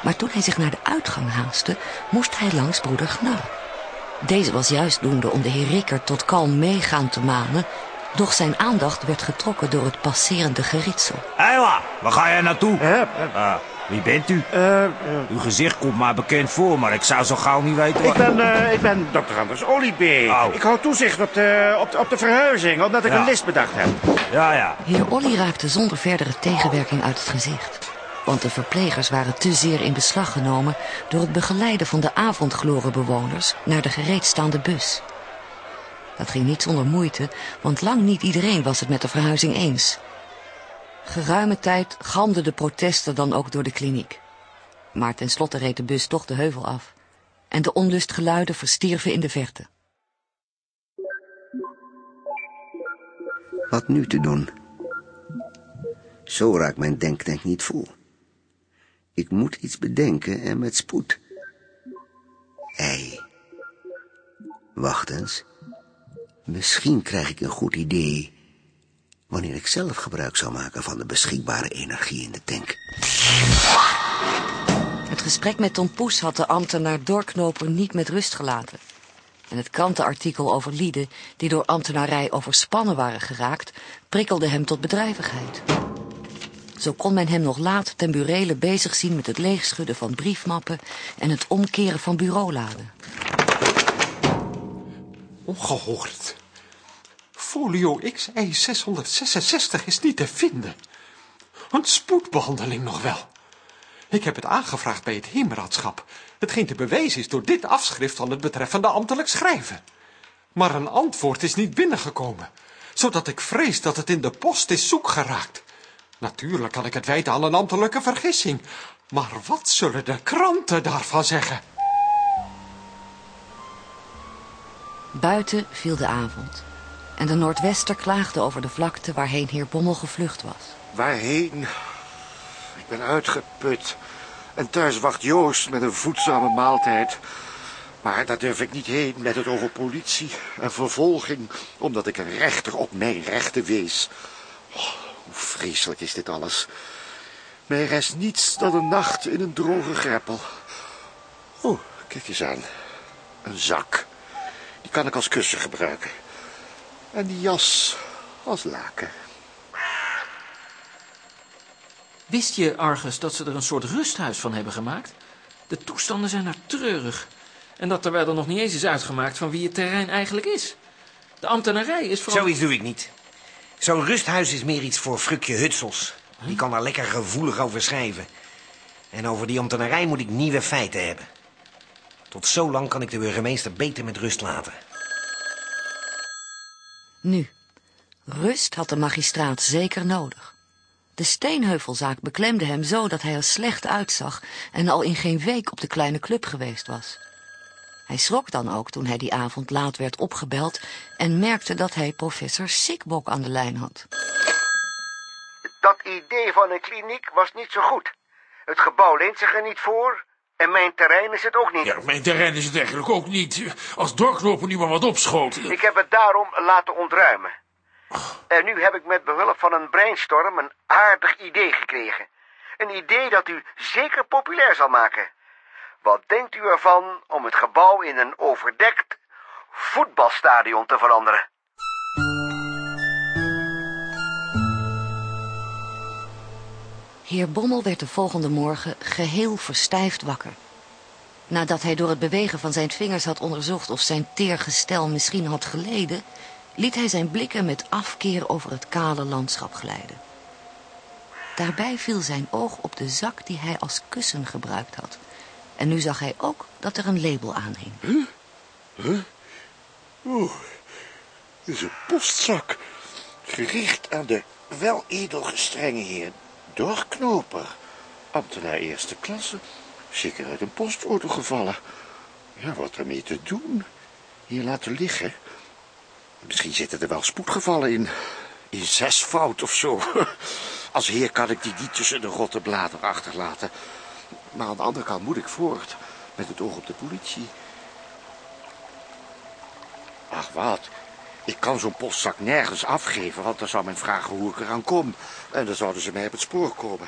Maar toen hij zich naar de uitgang haastte, moest hij langs broeder Gnar. Deze was juist doende om de heer Rikker tot kalm meegaan te manen, doch zijn aandacht werd getrokken door het passerende geritsel. Ewa, waar ga jij naartoe? Ah, wie bent u? Uw gezicht komt maar bekend voor, maar ik zou zo gauw niet weten Ik ben, uh, ik ben dokter Anders Oliebee. Oh. Ik hou toezicht op de, op de, op de verhuizing, omdat ik Ja. een list bedacht heb. Ja, ja. Heer Olly raakte zonder verdere tegenwerking uit het gezicht. Want de verplegers waren te zeer in beslag genomen door het begeleiden van de avondglorenbewoners naar de gereedstaande bus. Dat ging niet zonder moeite, want lang niet iedereen was het met de verhuizing eens. Geruime tijd galmden de protesten dan ook door de kliniek. Maar tenslotte reed de bus toch de heuvel af. En de onlustgeluiden verstierven in de verte. Wat nu te doen? Zo raakt mijn denktank niet vol. Ik moet iets bedenken en met spoed. Ei. Wacht eens. Misschien krijg ik een goed idee... wanneer ik zelf gebruik zou maken van de beschikbare energie in de tank. Het gesprek met Tom Poes had de ambtenaar doorknoper niet met rust gelaten. En het krantenartikel over lieden die door ambtenarij overspannen waren geraakt, prikkelde hem tot bedrijvigheid. Zo kon men hem nog laat ten burele bezig zien met het leegschudden van briefmappen en het omkeren van bureauladen. Ongehoord. Folio XI 666 is niet te vinden. Een spoedbehandeling nog wel. Ik heb het aangevraagd bij het heemraadschap, hetgeen te bewijzen is door dit afschrift van het betreffende ambtelijk schrijven. Maar een antwoord is niet binnengekomen, zodat ik vrees dat het in de post is zoek geraakt. Natuurlijk kan ik het wijten aan een ambtelijke vergissing, maar wat zullen de kranten daarvan zeggen? Buiten viel de avond en de Noordwester klaagde over de vlakte waarheen heer Bommel gevlucht was. Waarheen? Ik ben uitgeput. En thuis wacht Joost met een voedzame maaltijd. Maar daar durf ik niet heen met het op politie en vervolging, omdat ik een rechter op mijn rechten wees. Oh, hoe vreselijk is dit alles. Mij rest niets dan een nacht in een droge greppel. Oh, kijk eens aan. Een zak. Die kan ik als kussen gebruiken. En die jas als laken. Wist je, Argus, dat ze er een soort rusthuis van hebben gemaakt? De toestanden zijn daar treurig. En dat terwijl er nog niet eens is uitgemaakt van wie het terrein eigenlijk is. De ambtenarij is vooral... Zoiets doe ik niet. Zo'n rusthuis is meer iets voor Frukje Hutsels. Die kan daar lekker gevoelig over schrijven. En over die ambtenarij moet ik nieuwe feiten hebben. Tot zo lang kan ik de burgemeester beter met rust laten. Nu, rust had de magistraat zeker nodig. De steenheuvelzaak beklemde hem zo dat hij er slecht uitzag en al in geen week op de kleine club geweest was. Hij schrok dan ook toen hij die avond laat werd opgebeld en merkte dat hij professor Sikbok aan de lijn had. Dat idee van een kliniek was niet zo goed. Het gebouw leent zich er niet voor en mijn terrein is het ook niet. Ja, mijn terrein is het eigenlijk ook niet. Als doorknopen nu maar wat opschoot. Ik heb het daarom laten ontruimen. En nu heb ik met behulp van een brainstorm een aardig idee gekregen. Een idee dat u zeker populair zal maken. Wat denkt u ervan om het gebouw in een overdekt voetbalstadion te veranderen? Heer Bommel werd de volgende morgen geheel verstijfd wakker. Nadat hij door het bewegen van zijn vingers had onderzocht of zijn teer gestel misschien had geleden, liet hij zijn blikken met afkeer over het kale landschap glijden. Daarbij viel zijn oog op de zak die hij als kussen gebruikt had. En nu zag hij ook dat er een label aan hing. Huh? Huh? Oeh, dit is een postzak. Gericht aan de weledelgestrenge heer Dorknoper. Ambtenaar eerste klasse. Zeker uit een postauto gevallen. Ja, wat ermee te doen? Hier laten liggen. Misschien zitten er wel spoedgevallen in. In zesvoud of zo. Als heer kan ik die niet tussen de rotte bladeren achterlaten. Maar aan de andere kant moet ik voort. Met het oog op de politie. Ach, wat. Ik kan zo'n postzak nergens afgeven, want dan zou men vragen hoe ik eraan kom. En dan zouden ze mij op het spoor komen.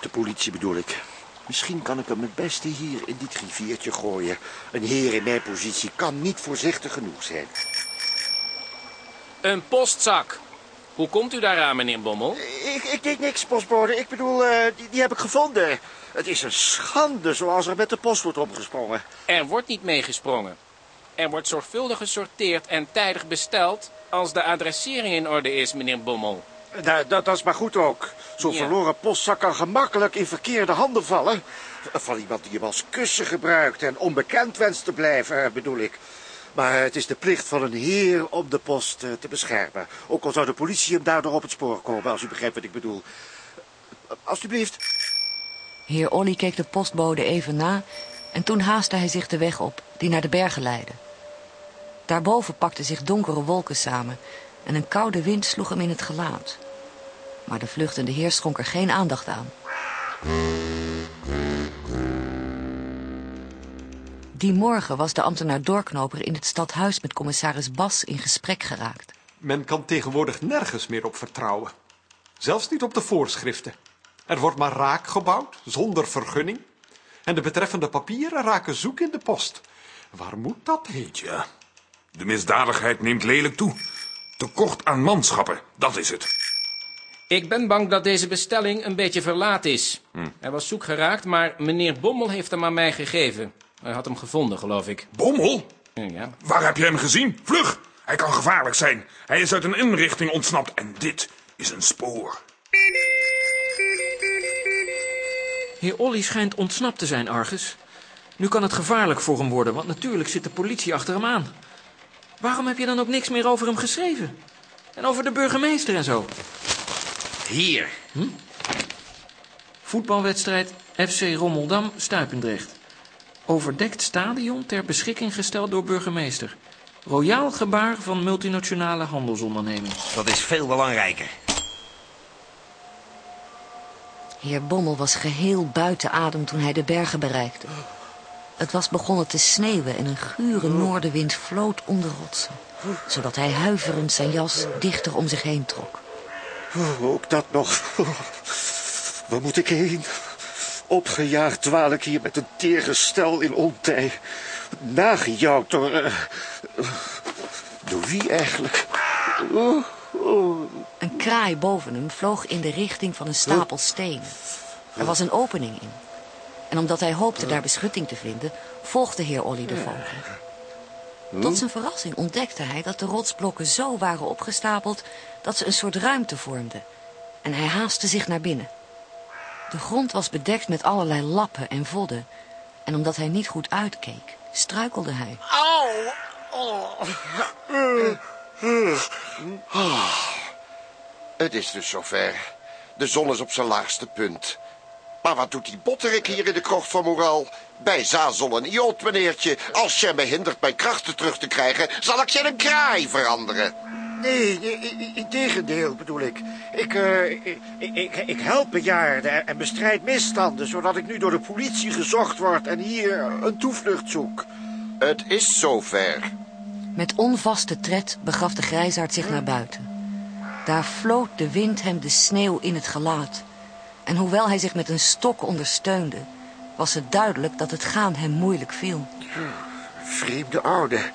De politie bedoel ik. Misschien kan ik hem het beste hier in dit riviertje gooien. Een heer in mijn positie kan niet voorzichtig genoeg zijn. Een postzak. Hoe komt u daaraan, meneer Bommel? Ik, ik deed niks, postbode. Ik bedoel, eh, die, die heb ik gevonden. Het is een schande zoals er met de post wordt omgesprongen. Er wordt niet meegesprongen. Er wordt zorgvuldig gesorteerd en tijdig besteld als de adressering in orde is, meneer Bommel. Nou, dat, dat is maar goed ook. Zo'n Ja. verloren postzak kan gemakkelijk in verkeerde handen vallen. Van iemand die hem als kussen gebruikt en onbekend wenst te blijven, eh, bedoel ik. Maar het is de plicht van een heer om de post eh, te beschermen. Ook al zou de politie hem daardoor op het spoor komen, als u begrijpt wat ik bedoel. Alsjeblieft. Heer Olly keek de postbode even na en toen haastte hij zich de weg op, die naar de bergen leidde. Daarboven pakten zich donkere wolken samen en een koude wind sloeg hem in het gelaat. Maar de vluchtende heer schonk er geen aandacht aan. Die morgen was de ambtenaar Doorknoper in het stadhuis met commissaris Bas in gesprek geraakt. Men kan tegenwoordig nergens meer op vertrouwen. Zelfs niet op de voorschriften. Er wordt maar raak gebouwd, zonder vergunning. En de betreffende papieren raken zoek in de post. Waar moet dat heen? Ja, De misdadigheid neemt lelijk toe. Tekort aan manschappen, dat is het. Ik ben bang dat deze bestelling een beetje verlaat is. Hm. Hij was zoek geraakt, maar meneer Bommel heeft hem aan mij gegeven. Hij had hem gevonden, geloof ik. Bommel? Ja. Waar heb je hem gezien? Vlug! Hij kan gevaarlijk zijn. Hij is uit een inrichting ontsnapt en dit is een spoor. Heer Olly schijnt ontsnapt te zijn, Argus. Nu kan het gevaarlijk voor hem worden, want natuurlijk zit de politie achter hem aan. Waarom heb je dan ook niks meer over hem geschreven? En over de burgemeester en zo? Hier. Hm? Voetbalwedstrijd FC Rommeldam, Stuipendrecht. Overdekt stadion ter beschikking gesteld door burgemeester. Royaal gebaar van multinationale handelsonderneming. Dat is veel belangrijker. Heer Bommel was geheel buiten adem toen hij de bergen bereikte. Het was begonnen te sneeuwen en een gure noordenwind floot om de rotsen, zodat hij huiverend zijn jas dichter om zich heen trok. Oh, ook dat nog. Waar moet ik heen? Opgejaagd dwaal ik hier met een teergestel in ontij. Nagejouwd door... eh, door wie eigenlijk? Oh, oh. Een kraai boven hem vloog in de richting van een stapel stenen. Er was een opening in. En omdat hij hoopte daar beschutting te vinden, volgde heer Olly de vogel. Tot zijn verrassing ontdekte hij dat de rotsblokken zo waren opgestapeld dat ze een soort ruimte vormden. En hij haastte zich naar binnen. De grond was bedekt met allerlei lappen en vodden. En omdat hij niet goed uitkeek, struikelde hij. Au! Oh. Het is dus zover. De zon is op zijn laagste punt. Maar wat doet die botterik hier in de krocht van Moral? Bij Zazol en Iot, meneertje. Als je me hindert mijn krachten terug te krijgen, zal ik je in een kraai veranderen. Nee, i- i- integendeel bedoel ik. Ik, eh, ik, ik, ik help bejaarden en bestrijd misstanden... zodat ik nu door de politie gezocht word en hier een toevlucht zoek. Het is zover. Met onvaste tred begaf de grijsaard zich naar buiten. Daar floot de wind hem de sneeuw in het gelaat. En hoewel hij zich met een stok ondersteunde, was het duidelijk dat het gaan hem moeilijk viel. Vreemde oude.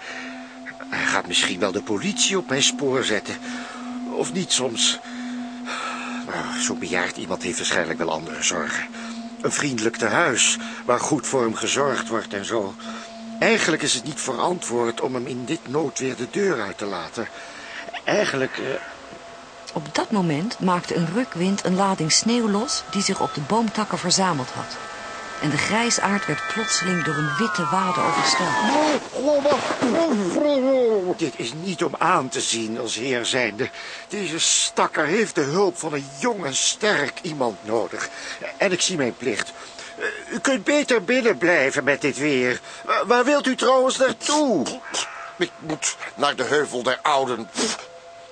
Hij gaat misschien wel de politie op mijn spoor zetten. Of niet soms. Nou, Zo'n bejaard iemand heeft waarschijnlijk wel andere zorgen. Een vriendelijk tehuis, waar goed voor hem gezorgd wordt en zo. Eigenlijk is het niet verantwoord om hem in dit noodweer de deur uit te laten. Eigenlijk... eh, Op dat moment maakte een rukwind een lading sneeuw los die zich op de boomtakken verzameld had. En de grijsaard werd plotseling door een witte wade overstelpt. Dit is niet om aan te zien als heer zijnde. Deze stakker heeft de hulp van een jong en sterk iemand nodig. En ik zie mijn plicht. Eh, U kunt beter binnen blijven met dit weer. Wa- Waar wilt u trouwens naartoe? Ik moet naar de heuvel der ouden.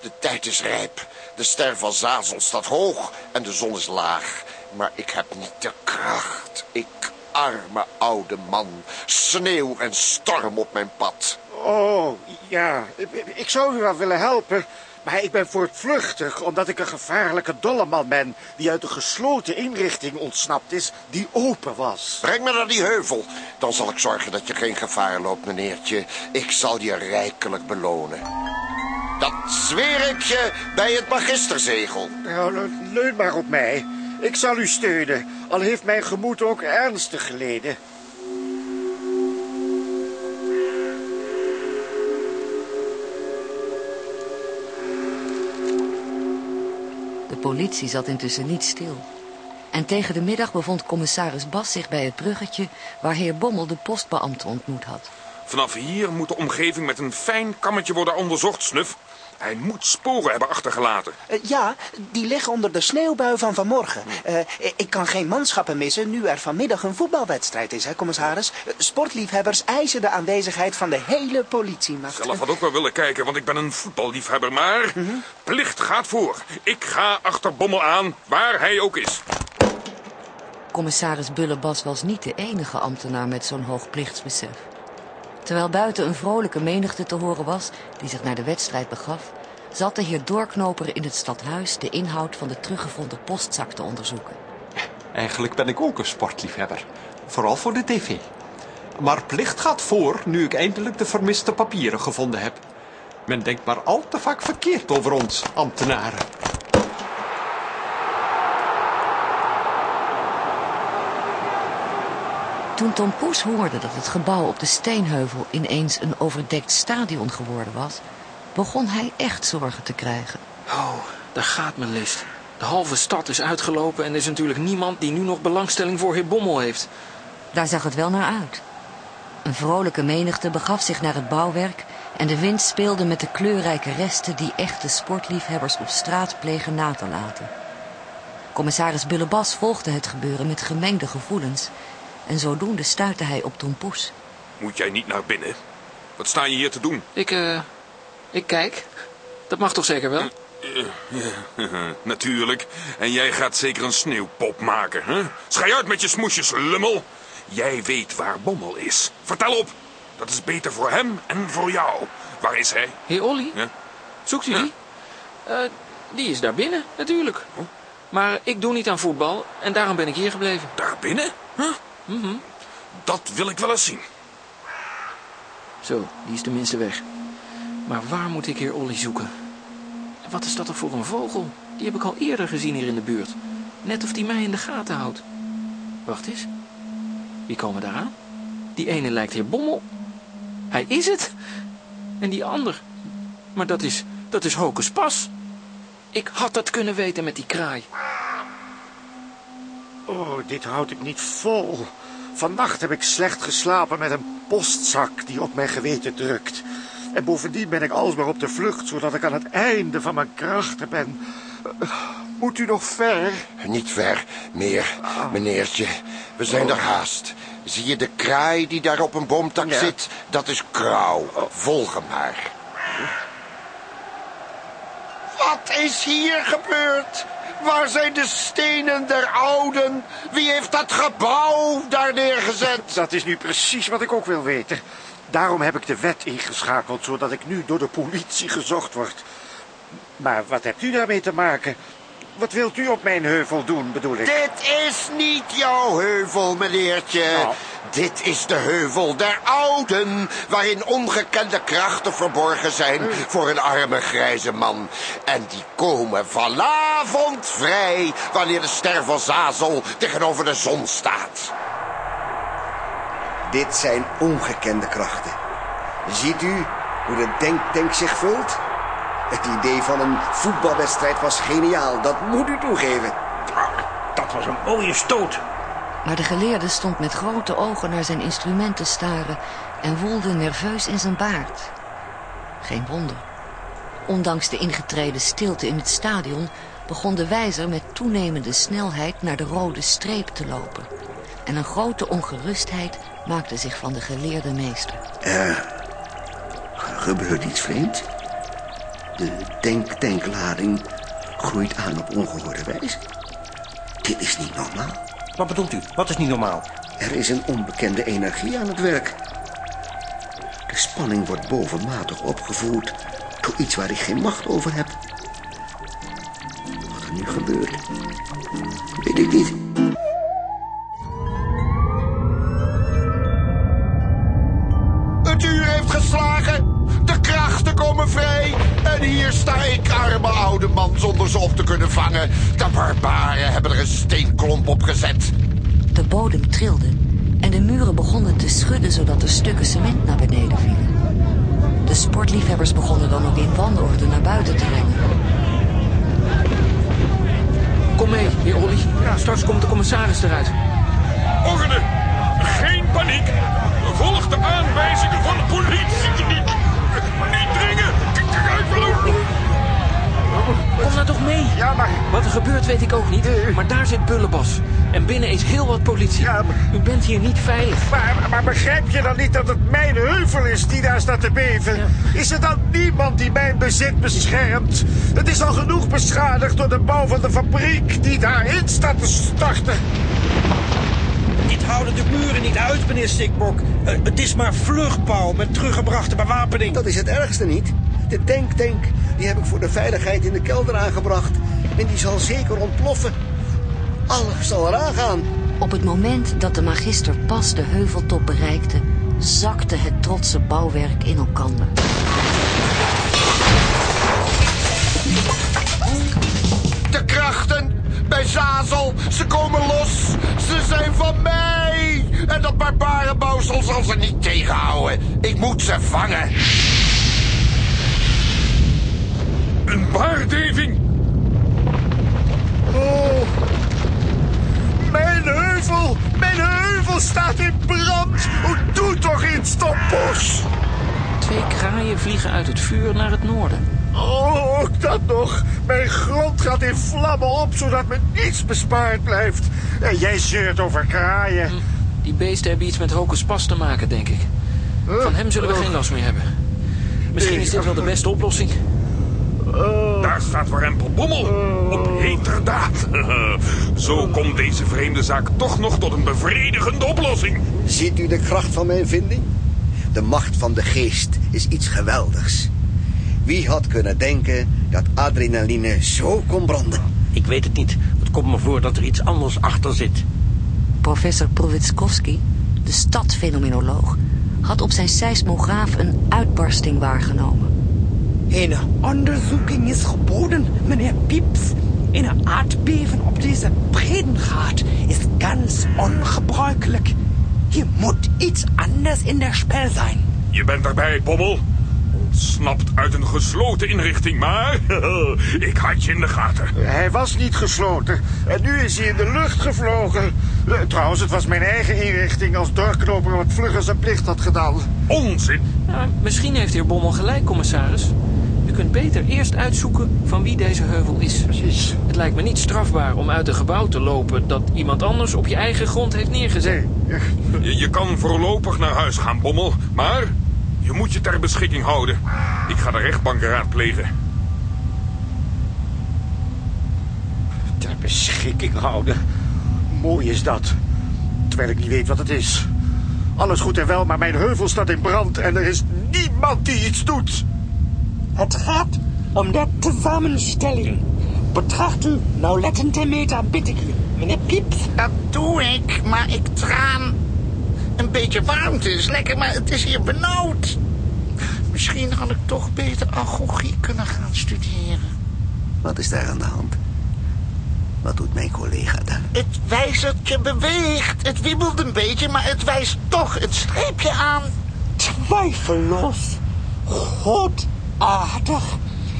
De tijd is rijp. De ster van Zazel staat hoog en de zon is laag. Maar ik heb niet de kracht. Ik, arme oude man. Sneeuw en storm op mijn pad. Oh, ja. Ik, zou u wel willen helpen. Maar ik ben voortvluchtig, omdat ik een gevaarlijke dolleman ben... die uit een gesloten inrichting ontsnapt is, die open was. Breng me naar die heuvel. Dan zal ik zorgen dat je geen gevaar loopt, meneertje. Ik zal je rijkelijk belonen. Dat zweer ik je bij het magisterzegel. Nou, nou, leun maar op mij. Ik zal u steunen, al heeft mijn gemoed ook ernstig geleden. De politie zat intussen niet stil. En tegen de middag bevond commissaris Bas zich bij het bruggetje... waar heer Bommel de postbeambte ontmoet had. Vanaf hier moet de omgeving met een fijn kammetje worden onderzocht, Snuf. Hij moet sporen hebben achtergelaten. Eh, ja, die liggen onder de sneeuwbui van vanmorgen. Eh, ik kan geen manschappen missen nu er vanmiddag een voetbalwedstrijd is, hè, commissaris. Eh, Sportliefhebbers eisen de aanwezigheid van de hele politiemacht. Zelf had ook wel willen kijken, want ik ben een voetballiefhebber. Maar plicht gaat voor. Ik ga achter Bommel aan, waar hij ook is. Commissaris Bullebas was niet de enige ambtenaar met zo'n hoog plichtsbesef. Terwijl buiten een vrolijke menigte te horen was die zich naar de wedstrijd begaf, zat de heer Doorknoper in het stadhuis de inhoud van de teruggevonden postzak te onderzoeken. Eigenlijk ben ik ook een sportliefhebber. Vooral voor de tv. Maar plicht gaat voor nu ik eindelijk de vermiste papieren gevonden heb. Men denkt maar al te vaak verkeerd over ons, ambtenaren. Toen Tom Poes hoorde dat het gebouw op de Steenheuvel ineens een overdekt stadion geworden was, begon hij echt zorgen te krijgen. Oh, daar gaat mijn list. De halve stad is uitgelopen en er is natuurlijk niemand die nu nog belangstelling voor heer Bommel heeft. Daar zag het wel naar uit. Een vrolijke menigte begaf zich naar het bouwwerk en de wind speelde met de kleurrijke resten die echte sportliefhebbers op straat plegen na te laten. Commissaris Bullebas volgde het gebeuren met gemengde gevoelens en zodoende stuitte hij op Tom Poes. Moet jij niet naar binnen? Wat sta je hier te doen? Ik, eh, ik kijk. Dat mag toch zeker wel? Natuurlijk. En jij gaat zeker een sneeuwpop maken, hè? Schij uit met je smoesjes, lummel. Jij weet waar Bommel is. Vertel op. Dat is beter voor hem en voor jou. Waar is hij? Heer Olly? Ja? Zoekt u die? Eh, die is daar binnen, natuurlijk. Maar ik doe niet aan voetbal en daarom ben ik hier gebleven. Daar binnen? Huh? Mhm. Dat wil ik wel eens zien. Zo, die is tenminste weg. Maar waar moet ik heer Olly zoeken? En wat is dat toch voor een vogel? Die heb ik al eerder gezien hier in de buurt. Net of die mij in de gaten houdt. Wacht eens. Wie komen daar aan? Die ene lijkt heer Bommel. Hij is het. En die ander. Maar dat is, dat is Hocus Pas. Ik had dat kunnen weten met die kraai. Oh, dit houd ik niet vol. Vannacht heb ik slecht geslapen met een postzak die op mijn geweten drukt. En bovendien ben ik alsmaar op de vlucht, zodat ik aan het einde van mijn krachten ben. Moet u nog ver? Niet ver, meer, meneertje. We zijn er haast. Zie je de kraai die daar op een boomtak zit? Dat is Krauw. Volg hem maar. Wat is hier gebeurd? Waar zijn de stenen der ouden? Wie heeft dat gebouw daar neergezet? Dat is nu precies wat ik ook wil weten. Daarom heb ik de wet ingeschakeld, zodat ik nu door de politie gezocht word. Maar wat hebt u daarmee te maken? Wat wilt u op mijn heuvel doen, bedoel ik? Dit is niet jouw heuvel, meneertje. Dit is de heuvel der ouden, waarin ongekende krachten verborgen zijn voor een arme grijze man. En die komen vanavond vrij, wanneer de ster van Zazel tegenover de zon staat. Dit zijn ongekende krachten. Ziet u hoe de denktank zich vult? Het idee van een voetbalwedstrijd was geniaal, dat moet u toegeven. Dat was een mooie stoot. Maar de geleerde stond met grote ogen naar zijn instrument te staren en woelde nerveus in zijn baard. Geen wonder. Ondanks de ingetreden stilte in het stadion begon de wijzer met toenemende snelheid naar de rode streep te lopen. En een grote ongerustheid maakte zich van de geleerde meester. Er gebeurt iets vreemds. De denktanklading groeit aan op ongehoorde wijze. Dit is niet normaal. Wat bedoelt u? Wat is niet normaal? Er is een onbekende energie aan het werk. De spanning wordt bovenmatig opgevoerd door iets waar ik geen macht over heb. Wat er nu gebeurt, weet ik niet. Het uur heeft geslagen. Krachten komen vrij. En hier sta ik, arme oude man, zonder ze op te kunnen vangen. De barbaren hebben er een steenklomp op gezet. De bodem trilde en de muren begonnen te schudden zodat er stukken cement naar beneden vielen. De sportliefhebbers begonnen dan ook in wanorde naar buiten te rennen. Kom mee, heer Olly. Straks komt de commissaris eruit. Orde! Geen paniek! Volg de aanwijzingen van de politie! Kom nou toch mee. Ja, maar... Wat er gebeurt weet ik ook niet. Maar daar zit Bullebas. En binnen is heel wat politie. U bent hier niet veilig. Maar, maar begrijp je dan niet dat het mijn heuvel is die daar staat te beven? Is er dan niemand die mijn bezit beschermt? Het is al genoeg beschadigd door de bouw van de fabriek die daarin staat te starten. Dit houden de muren niet uit, meneer Stikbok. Eh, het is maar vluchtbouw met teruggebrachte bewapening. Dat is het ergste niet. De denktank, die heb ik voor de veiligheid in de kelder aangebracht. En die zal zeker ontploffen. Alles zal eraan gaan. Op het moment dat de magister pas de heuveltop bereikte, zakte het trotse bouwwerk in elkander. De krachten bij Zazel, ze komen los. Ze zijn van mij. En dat barbarenbouwsel zal ze niet tegenhouden. Ik moet ze vangen. Een waardeving! Oh. Mijn heuvel, mijn heuvel staat in brand. Oh, doe toch iets, Toppos. Twee kraaien vliegen uit het vuur naar het noorden. Oh, ook dat nog. Mijn grond gaat in vlammen op, zodat me niets bespaard blijft. En jij zeurt over kraaien. Hm, Die beesten hebben iets met hocus pas te maken, denk ik. Van hem zullen we geen last meer hebben. Misschien is dit wel de beste oplossing. Daar staat warempel Bommel. Op heterdaad. Zo komt deze vreemde zaak toch nog tot een bevredigende oplossing. Ziet u de kracht van mijn vinding? De macht van de geest is iets geweldigs. Wie had kunnen denken dat adrenaline zo kon branden? Ik weet het niet. Het komt me voor dat er iets anders achter zit. Professor Provitskowski, de stadfenomenoloog, had op zijn seismograaf een uitbarsting waargenomen. Een onderzoeking is geboden, meneer Pieps. Een aardbeving op deze breedtegraad is ganz ongebruikelijk. Hier moet iets anders in der spel zijn. Je bent erbij, Bommel. Ontsnapt uit een gesloten inrichting, maar ik had je in de gaten. Hij was niet gesloten. En nu is hij in de lucht gevlogen. Eh, Trouwens, het was mijn eigen inrichting als doorknoper wat vlugger zijn plicht had gedaan. Onzin! Ja, misschien heeft heer Bommel gelijk, commissaris. Kunt beter eerst uitzoeken van wie deze heuvel is. Precies. Het lijkt me niet strafbaar om uit een gebouw te lopen dat iemand anders op je eigen grond heeft neergezet. Je, je kan voorlopig naar huis gaan, Bommel. Maar je moet je ter beschikking houden. Ik ga de rechtbank raadplegen. Ter beschikking houden. Mooi is dat. Terwijl ik niet weet wat het is. Alles goed en wel, maar mijn heuvel staat in brand en er is niemand die iets doet. Het gaat om de samenstelling. Betracht u nauwlettend de meter, bid ik u. Meneer Pieps. Dat doe ik, maar ik traan. Een beetje warmte is lekker, maar het is hier benauwd. Misschien had ik toch beter agogie kunnen gaan studeren. Wat is daar aan de hand? Wat doet mijn collega dan? Het wijzertje beweegt. Het wiebelt een beetje, maar het wijst toch het streepje aan. Zweifellos. Gotaardig.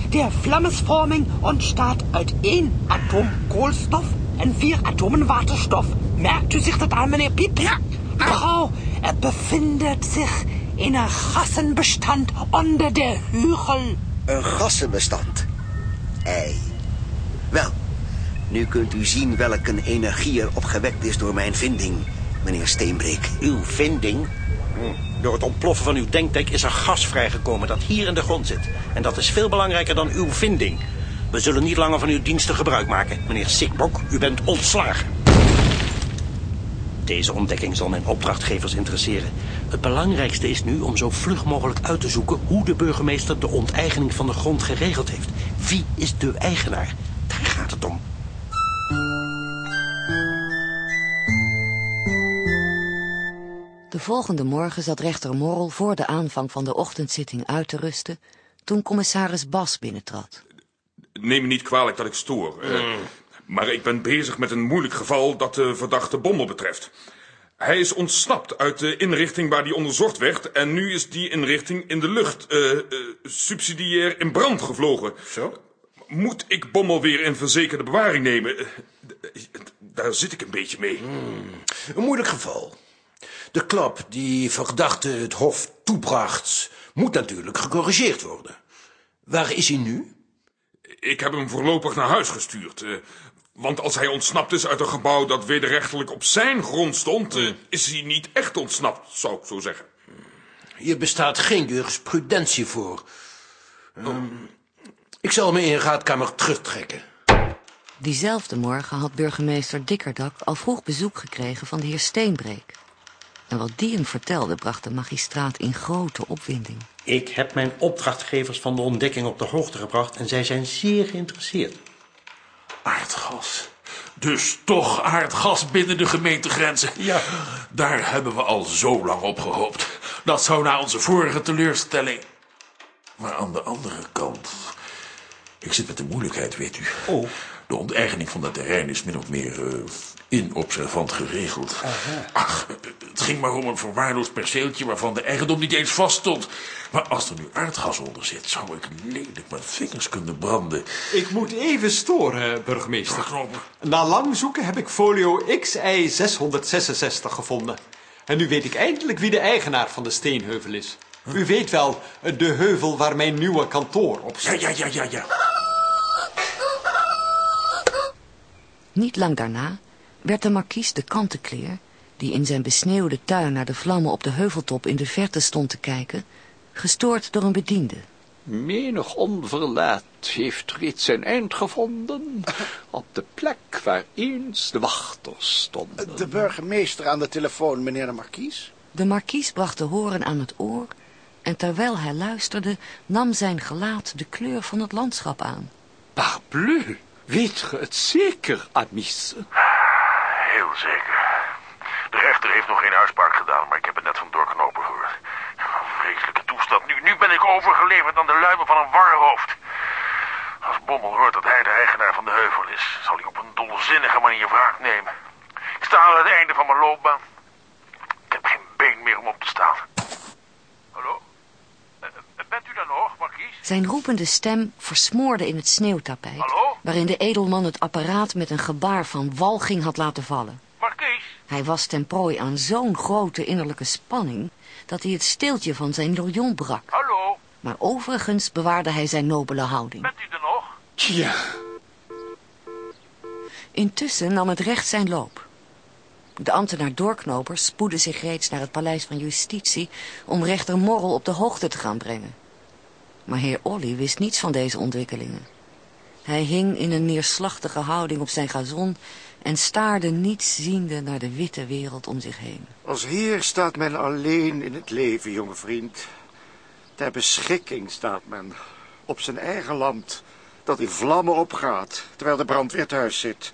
Der Flammesforming ontstaat uit één atoom koolstof en vier atomen waterstof. Merkt u zich dat aan, meneer Piep? Ja. Mevrouw, er bevindt zich een gassenbestand onder de hugel. Een gassenbestand. Ei. Wel, nu kunt u zien welke energie er opgewekt is door mijn vinding, meneer Steenbreek. Uw vinding? Hm. Door het ontploffen van uw denktank is er gas vrijgekomen dat hier in de grond zit. En dat is veel belangrijker dan uw vinding. We zullen niet langer van uw diensten gebruik maken. Meneer Sikbok, u bent ontslagen. Deze ontdekking zal mijn opdrachtgevers interesseren. Het belangrijkste is nu om zo vlug mogelijk uit te zoeken... hoe de burgemeester de onteigening van de grond geregeld heeft. Wie is de eigenaar? Daar gaat het om. Volgende morgen zat rechter Morrel voor de aanvang van de ochtendzitting uit te rusten... toen commissaris Bas binnentrad. Neem me niet kwalijk dat ik stoor. eh, maar ik ben bezig met een moeilijk geval dat de verdachte Bommel betreft. Hij is ontsnapt uit de inrichting waar hij onderzocht werd... en nu is die inrichting in de lucht eh, eh, subsidiair in brand gevlogen. Zo? Moet ik Bommel weer in verzekerde bewaring nemen? Daar zit ik een beetje mee. Een moeilijk geval. De klap die verdachte het hof toebracht... moet natuurlijk gecorrigeerd worden. Waar is hij nu? Ik heb hem voorlopig naar huis gestuurd. eh, want als hij ontsnapt is uit een gebouw dat wederrechtelijk op zijn grond stond... eh, is hij niet echt ontsnapt, zou ik zo zeggen. Hier bestaat geen jurisprudentie voor. Ehm, ik zal me in raadkamer terugtrekken. Diezelfde morgen had burgemeester Dikkerdak al vroeg bezoek gekregen van de heer Steenbreek. En wat die hem vertelde bracht de magistraat in grote opwinding. Ik heb mijn opdrachtgevers van de ontdekking op de hoogte gebracht... en zij zijn zeer geïnteresseerd. Aardgas. Dus toch aardgas binnen de gemeentegrenzen. Ja. Daar hebben we al zo lang op gehoopt. Dat zou na onze vorige teleurstelling... Maar aan de andere kant... Ik zit met de moeilijkheid, weet u. Oh. De onteigening van dat terrein is min of meer uh, inobservant geregeld. Ach, het ging maar om een verwaarloosd perceeltje waarvan de eigendom niet eens vaststond. Maar als er nu aardgas onder zit, zou ik lelijk mijn vingers kunnen branden. Ik moet even storen, burgemeester. Na lang zoeken heb ik folio XI 666 gevonden. En nu weet ik eindelijk wie de eigenaar van de steenheuvel is. U weet wel, de heuvel waar mijn nieuwe kantoor op Ja, staat. ja, ja, ja, ja. Niet lang daarna werd de markies de kantenkleer, die in zijn besneeuwde tuin naar de vlammen op de heuveltop in de verte stond te kijken, gestoord door een bediende. Menig onverlaat heeft reeds zijn eind gevonden op de plek waar eens de wachters stonden. De burgemeester aan de telefoon, meneer de markies. De markies bracht de horen aan het oor en terwijl hij luisterde nam zijn gelaat de kleur van het landschap aan. Parbleu, weet ge het zeker, Amice? Heel zeker. De rechter heeft nog geen uitspraak gedaan, maar ik heb het net van doorknopen gehoord. Een vreselijke toestand. Nu, nu ben ik overgeleverd aan de luimen van een warhoofd. Als Bommel hoort dat hij de eigenaar van de heuvel is, zal hij op een dolzinnige manier wraak nemen. Ik sta aan het einde van mijn loopbaan. Ik heb geen been meer om op te staan. Hallo? Eh, eh, bent u daar nog, markies? Zijn roepende stem versmoorde in het sneeuwtapijt, waarin de edelman het apparaat met een gebaar van walging had laten vallen. Markies? Hij was ten prooi aan zo'n grote innerlijke spanning, dat hij het steeltje van zijn lorgnon brak. Hallo? Maar overigens bewaarde hij zijn nobele houding. Bent u er nog? Tja. Intussen nam het recht zijn loop. De ambtenaar Doorknoper spoedde zich reeds naar het paleis van justitie om rechter Morrel op de hoogte te gaan brengen. Maar heer Olly wist niets van deze ontwikkelingen. Hij hing in een neerslachtige houding op zijn gazon en staarde niets ziende naar de witte wereld om zich heen. Als heer staat men alleen in het leven, jonge vriend. Ter beschikking staat men. Op zijn eigen land. Dat in vlammen opgaat, terwijl de brandweer thuis zit.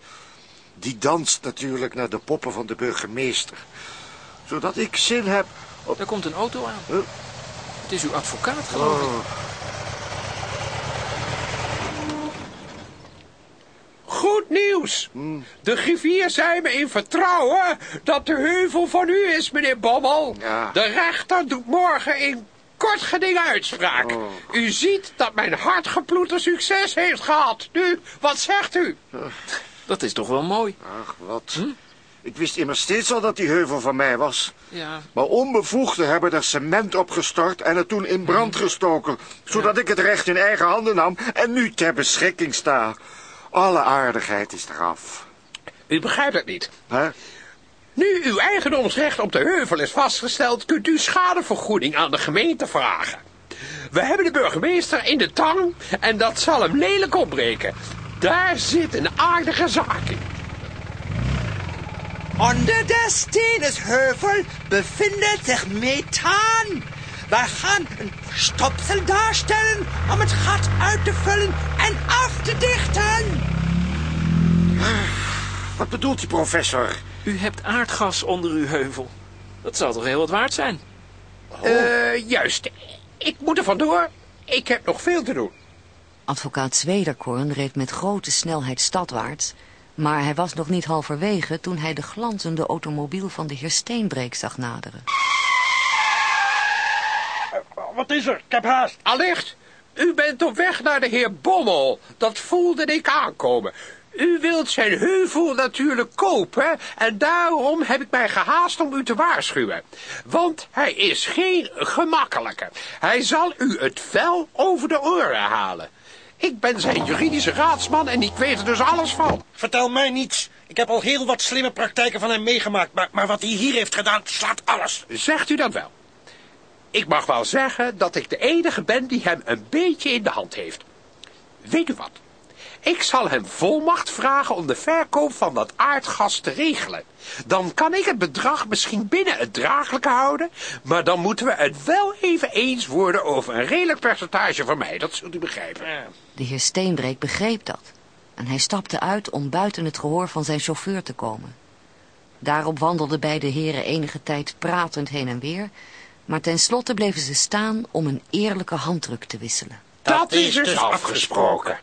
Die danst natuurlijk naar de poppen van de burgemeester. Zodat ik zin heb op... Er komt een auto aan. Huh? Het is uw advocaat, geloof ik. Oh. Goed nieuws. De griffier zei me in vertrouwen dat de heuvel van u is, meneer Bommel. De rechter doet morgen in kort geding uitspraak. U ziet dat mijn hardgeploeter succes heeft gehad. Nu, wat zegt u? Dat is toch wel mooi. Ach, wat. Ik wist immers steeds al dat die heuvel van mij was. Ja, Maar onbevoegden hebben er cement opgestort en het toen in brand gestoken. Zodat ik het recht in eigen handen nam en nu ter beschikking sta. Alle aardigheid is eraf. U begrijpt het niet. Hè? Nu uw eigendomsrecht op de heuvel is vastgesteld, kunt u schadevergoeding aan de gemeente vragen. We hebben de burgemeester in de tang en dat zal hem lelijk opbreken. Daar zit een aardige zaak in. Onder de Stenesheuvel befindet zich methaan. Wij gaan een stopsel daarstellen om het gat uit te vullen en af te dichten. Wat bedoelt die professor? u hebt aardgas onder uw heuvel. Dat zal toch heel wat waard zijn? Eh, juist. Ik moet er vandoor. Ik heb nog veel te doen. Advocaat Zwederkorn reed met grote snelheid stadwaarts, maar hij was nog niet halverwege toen hij de glanzende automobiel van de heer Steenbreek zag naderen. Wat is er? Ik heb haast. Allicht. U bent op weg naar de heer Bommel. Dat voelde ik aankomen. U wilt zijn heuvel natuurlijk kopen en daarom heb ik mij gehaast om u te waarschuwen. Want hij is geen gemakkelijke. Hij zal u het vel over de oren halen. Ik ben zijn juridische raadsman en ik weet er dus alles van. Vertel mij niets. Ik heb al heel wat slimme praktijken van hem meegemaakt, maar, maar wat hij hier heeft gedaan slaat alles. Zegt u dat wel? Ik mag wel zeggen dat ik de enige ben die hem een beetje in de hand heeft. Weet u wat? Ik zal hem volmacht vragen om de verkoop van dat aardgas te regelen. Dan kan ik het bedrag misschien binnen het draaglijke houden, maar dan moeten we het wel even eens worden over een redelijk percentage van mij, dat zult u begrijpen. De heer Steenbreek begreep dat. En hij stapte uit om buiten het gehoor van zijn chauffeur te komen. Daarop wandelden beide heren enige tijd pratend heen en weer, maar tenslotte bleven ze staan om een eerlijke handdruk te wisselen. Dat is dus afgesproken.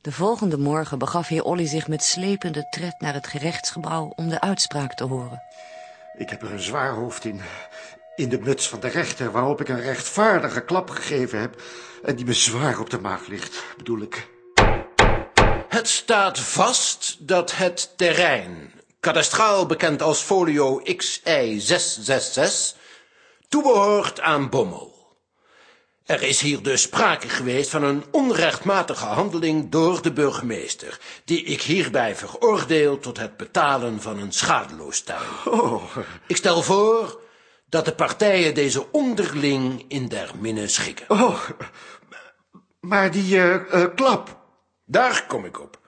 De volgende morgen begaf heer Olly zich met slepende tred naar het gerechtsgebouw om de uitspraak te horen. Ik heb er een zwaar hoofd in. In de muts van de rechter, waarop ik een rechtvaardige klap gegeven heb... en die me zwaar op de maag ligt, bedoel ik. Het staat vast dat het terrein, kadastraal bekend als folio XI666, toebehoort aan Bommel. Er is hier dus sprake geweest van een onrechtmatige handeling door de burgemeester, die ik hierbij veroordeel tot het betalen van een schadeloosstelling. Oh. Ik stel voor dat de partijen deze onderling in der minne schikken. Oh, maar die uh, klap... Daar kom ik op.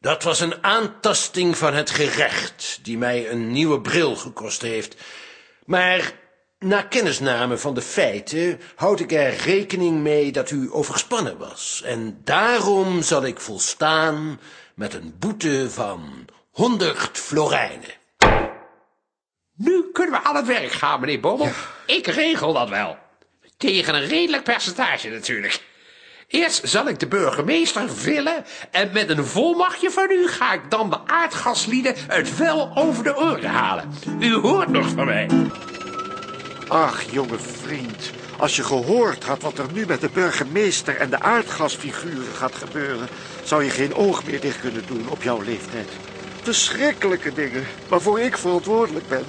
Dat was een aantasting van het gerecht, die mij een nieuwe bril gekost heeft. Maar na kennisname van de feiten houd ik er rekening mee dat u overspannen was. En daarom zal ik volstaan met een boete van honderd florijnen. Nu kunnen we aan het werk gaan, meneer Bommel. Ik regel dat wel. Tegen een redelijk percentage natuurlijk. Eerst zal ik de burgemeester villen en met een volmachtje van u ga ik dan de aardgaslieden het wel over de oren halen. U hoort nog van mij. Ach, jonge vriend, als je gehoord had wat er nu met de burgemeester en de aardgasfiguren gaat gebeuren, zou je geen oog meer dicht kunnen doen op jouw leeftijd. Verschrikkelijke dingen, waarvoor ik verantwoordelijk ben,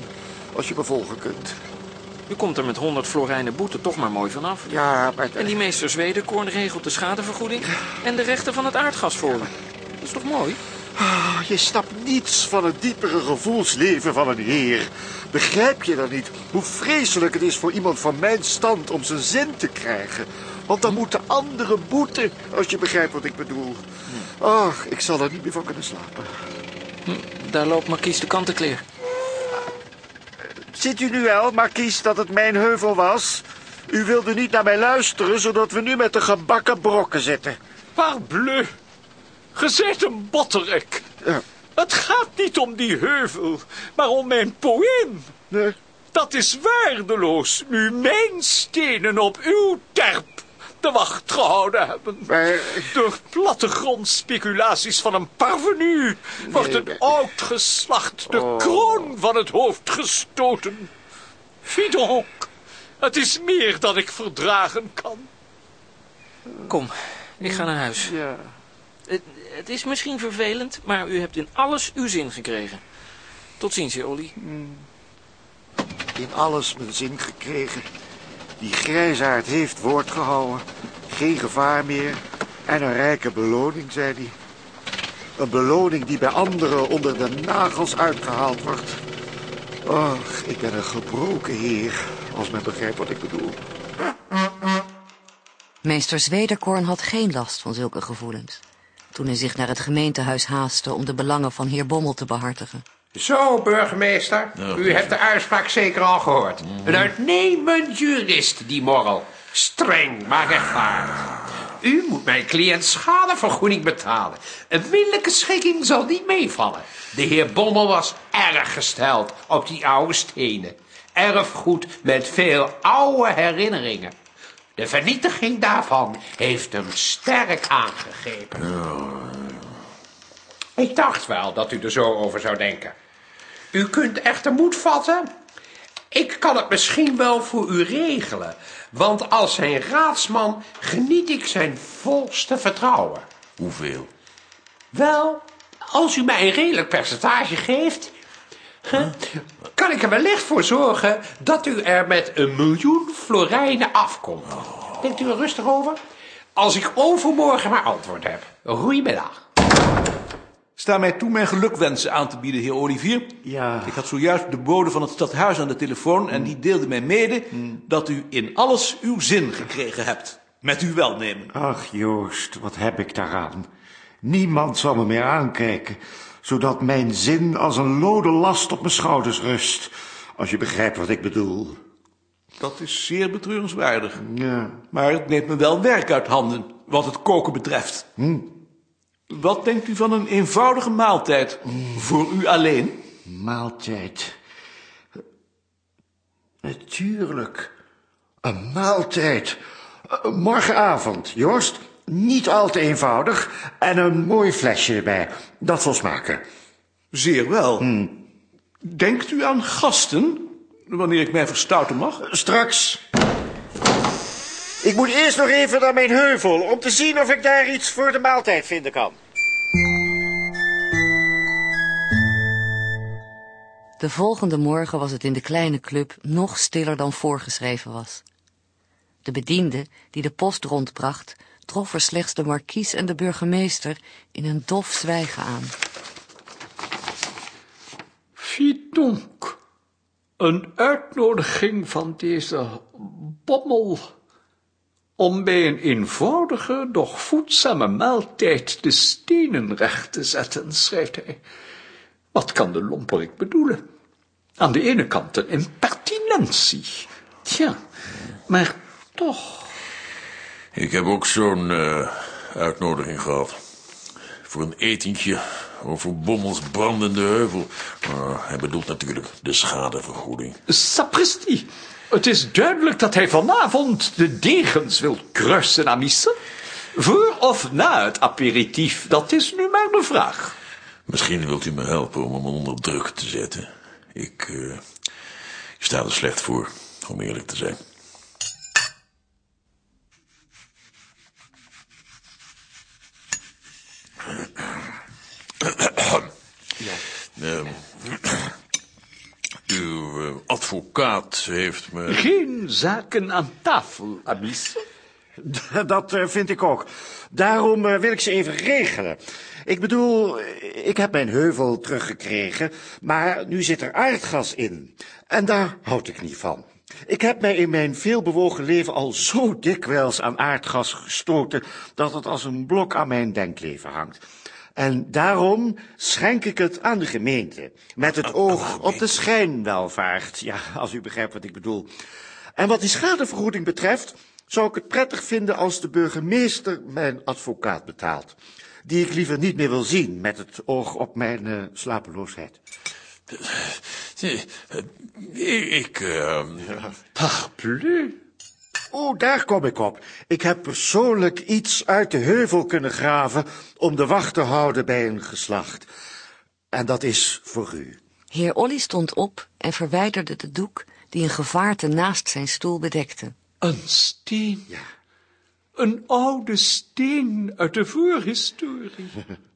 als je me volgen kunt. U komt er met 100 florijnen boete toch maar mooi vanaf. Ja, maar... En die meester Zwedenkoorn regelt de schadevergoeding en de rechten van het aardgas voor. Dat is toch mooi? Ah, je snapt niets van het diepere gevoelsleven van een heer. Begrijp je dan niet hoe vreselijk het is voor iemand van mijn stand om zijn zin te krijgen? Want dan moeten anderen boeten, als je begrijpt wat ik bedoel. Ach, ik zal er niet meer van kunnen slapen. Hm, daar loopt Markies de kantenkleer. Ziet u nu wel, Markies, dat het mijn heuvel was? U wilde niet naar mij luisteren, zodat we nu met de gebakken brokken zitten. Parbleu, ge zijt een botterik. Ja. Het gaat niet om die heuvel, maar om mijn poëem. Nee. Dat is waardeloos, nu mijn stenen op uw terp de wacht gehouden hebben. Maar... Door plattegrondspeculaties van een parvenu wordt een oud geslacht de Oh. kroon van het hoofd gestoten. Fi donc, het is meer dan ik verdragen kan. Kom, ik ga naar huis. Ja. Het, het is misschien vervelend, maar u hebt in alles uw zin gekregen. Tot ziens, heer Olly. In alles mijn zin gekregen. Die grijzaard heeft woord gehouden. Geen gevaar meer. En een rijke beloning, zei hij. Een beloning die bij anderen onder de nagels uitgehaald wordt. Ach, ik ben een gebroken heer, als men begrijpt wat ik bedoel. Meester Zwederkorn had geen last van zulke gevoelens. Toen hij zich naar het gemeentehuis haastte om de belangen van heer Bommel te behartigen. Zo, burgemeester. U hebt de uitspraak zeker al gehoord. Mm. Een uitnemend jurist, die morrel. Streng, maar rechtvaardig. U moet mijn cliënt schadevergoeding betalen. Een middelijke schikking zal niet meevallen. De heer Bommel was erg gesteld op die oude stenen. Erfgoed met veel oude herinneringen. De vernietiging daarvan heeft hem sterk aangegrepen. Ik dacht wel dat u er zo over zou denken. U kunt echter moed vatten. Ik kan het misschien wel voor u regelen. Want als zijn raadsman geniet ik zijn volste vertrouwen. Hoeveel? Wel, als u mij een redelijk percentage geeft... kan ik er wellicht voor zorgen dat u er met een miljoen florijnen afkomt. Denkt u er rustig over? Als ik overmorgen maar antwoord heb. Goedemiddag. Sta mij toe mijn gelukwensen aan te bieden, heer Olivier. Ja. Ik had zojuist de bode van het stadhuis aan de telefoon en die deelde mij mede dat u in alles uw zin gekregen hebt. Met uw welnemen. Ach, Joost, wat heb ik daaraan? Niemand zal me meer aankijken, zodat mijn zin als een lode last op mijn schouders rust. Als je begrijpt wat ik bedoel. Dat is zeer betreurenswaardig. Ja. Maar het neemt me wel werk uit handen, wat het koken betreft. Hm. Wat denkt u van een eenvoudige maaltijd voor u alleen? Maaltijd. Natuurlijk. Een maaltijd. Morgenavond, Joost. Niet al te eenvoudig. En een mooi flesje erbij. Dat zal smaken. Zeer wel. Denkt u aan gasten, wanneer ik mij verstouten mag? Straks. Ik moet eerst nog even naar mijn heuvel... om te zien of ik daar iets voor de maaltijd vinden kan. De volgende morgen was het in de kleine club nog stiller dan voorgeschreven was. De bediende die de post rondbracht, trof er slechts de markies en de burgemeester in een dof zwijgen aan. Zie donc, een uitnodiging van deze bommel om bij een eenvoudige, doch voedzame maaltijd de stenen recht te zetten, schrijft hij. Wat kan de lomperik bedoelen? Aan de ene kant een impertinentie. Tja, maar toch... Ik heb ook zo'n eh, uitnodiging gehad. Voor een etentje over Bommels brandende heuvel. Maar hij bedoelt natuurlijk de schadevergoeding. Sapristi, het is duidelijk dat hij vanavond de degens wil kruisen aan missen. Voor of na het aperitief, dat is nu maar de vraag. Misschien wilt u me helpen om hem onder druk te zetten. Ik, eh, ik sta er slecht voor, om eerlijk te zijn. Ehm, uw eh, advocaat heeft me... Geen zaken aan tafel, Amis. Dat eh, vind ik ook. Daarom eh, wil ik ze even regelen. Ik bedoel, ik heb mijn heuvel teruggekregen, maar nu zit er aardgas in. En daar houd ik niet van. Ik heb mij in mijn veelbewogen leven al zo dikwijls aan aardgas gestoten... dat het als een blok aan mijn denkleven hangt. En daarom schenk ik het aan de gemeente, met het oog op de schijnwelvaart. Ja, als u begrijpt wat ik bedoel. En wat die schadevergoeding betreft, zou ik het prettig vinden als de burgemeester mijn advocaat betaalt. Die ik liever niet meer wil zien, met het oog op mijn eh, slapeloosheid. Ik, uh... Parbleu. Oh, daar kom ik op. Ik heb persoonlijk iets uit de heuvel kunnen graven om de wacht te houden bij een geslacht. En dat is voor u. Heer Olly stond op en verwijderde de doek die een gevaarte naast zijn stoel bedekte. Een steen. Ja. Een oude steen uit de voorhistorie.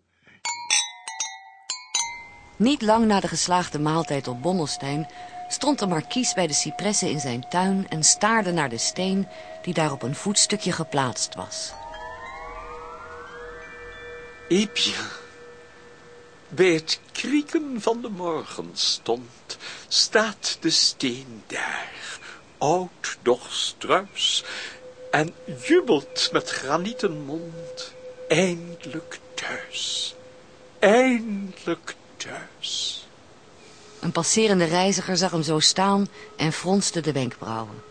Niet lang na de geslaagde maaltijd op Bommelstein stond de markies bij de cipressen in zijn tuin en staarde naar de steen die daar op een voetstukje geplaatst was. Eh bien. Bij het krieken van de morgenstond staat de steen daar, oud doch struis, en jubelt met granieten mond, eindelijk thuis, eindelijk thuis. Een passerende reiziger zag hem zo staan en fronste de wenkbrauwen.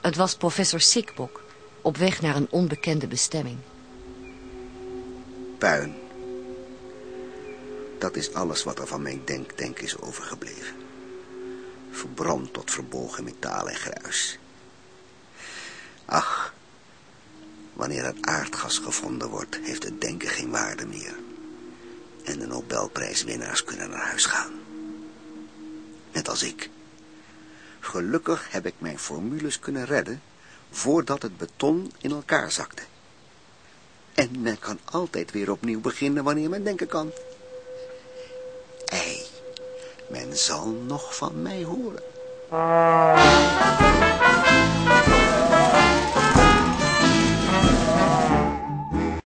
Het was professor Sikbok, op weg naar een onbekende bestemming. Puin. Dat is alles wat er van mijn denktank is overgebleven. Verbrand tot verbogen metaal en gruis. Ach, wanneer het aardgas gevonden wordt, heeft het denken geen waarde meer. En de Nobelprijswinnaars kunnen naar huis gaan. Net als ik. Gelukkig heb ik mijn formules kunnen redden voordat het beton in elkaar zakte. En men kan altijd weer opnieuw beginnen wanneer men denken kan. Ei, men zal nog van mij horen.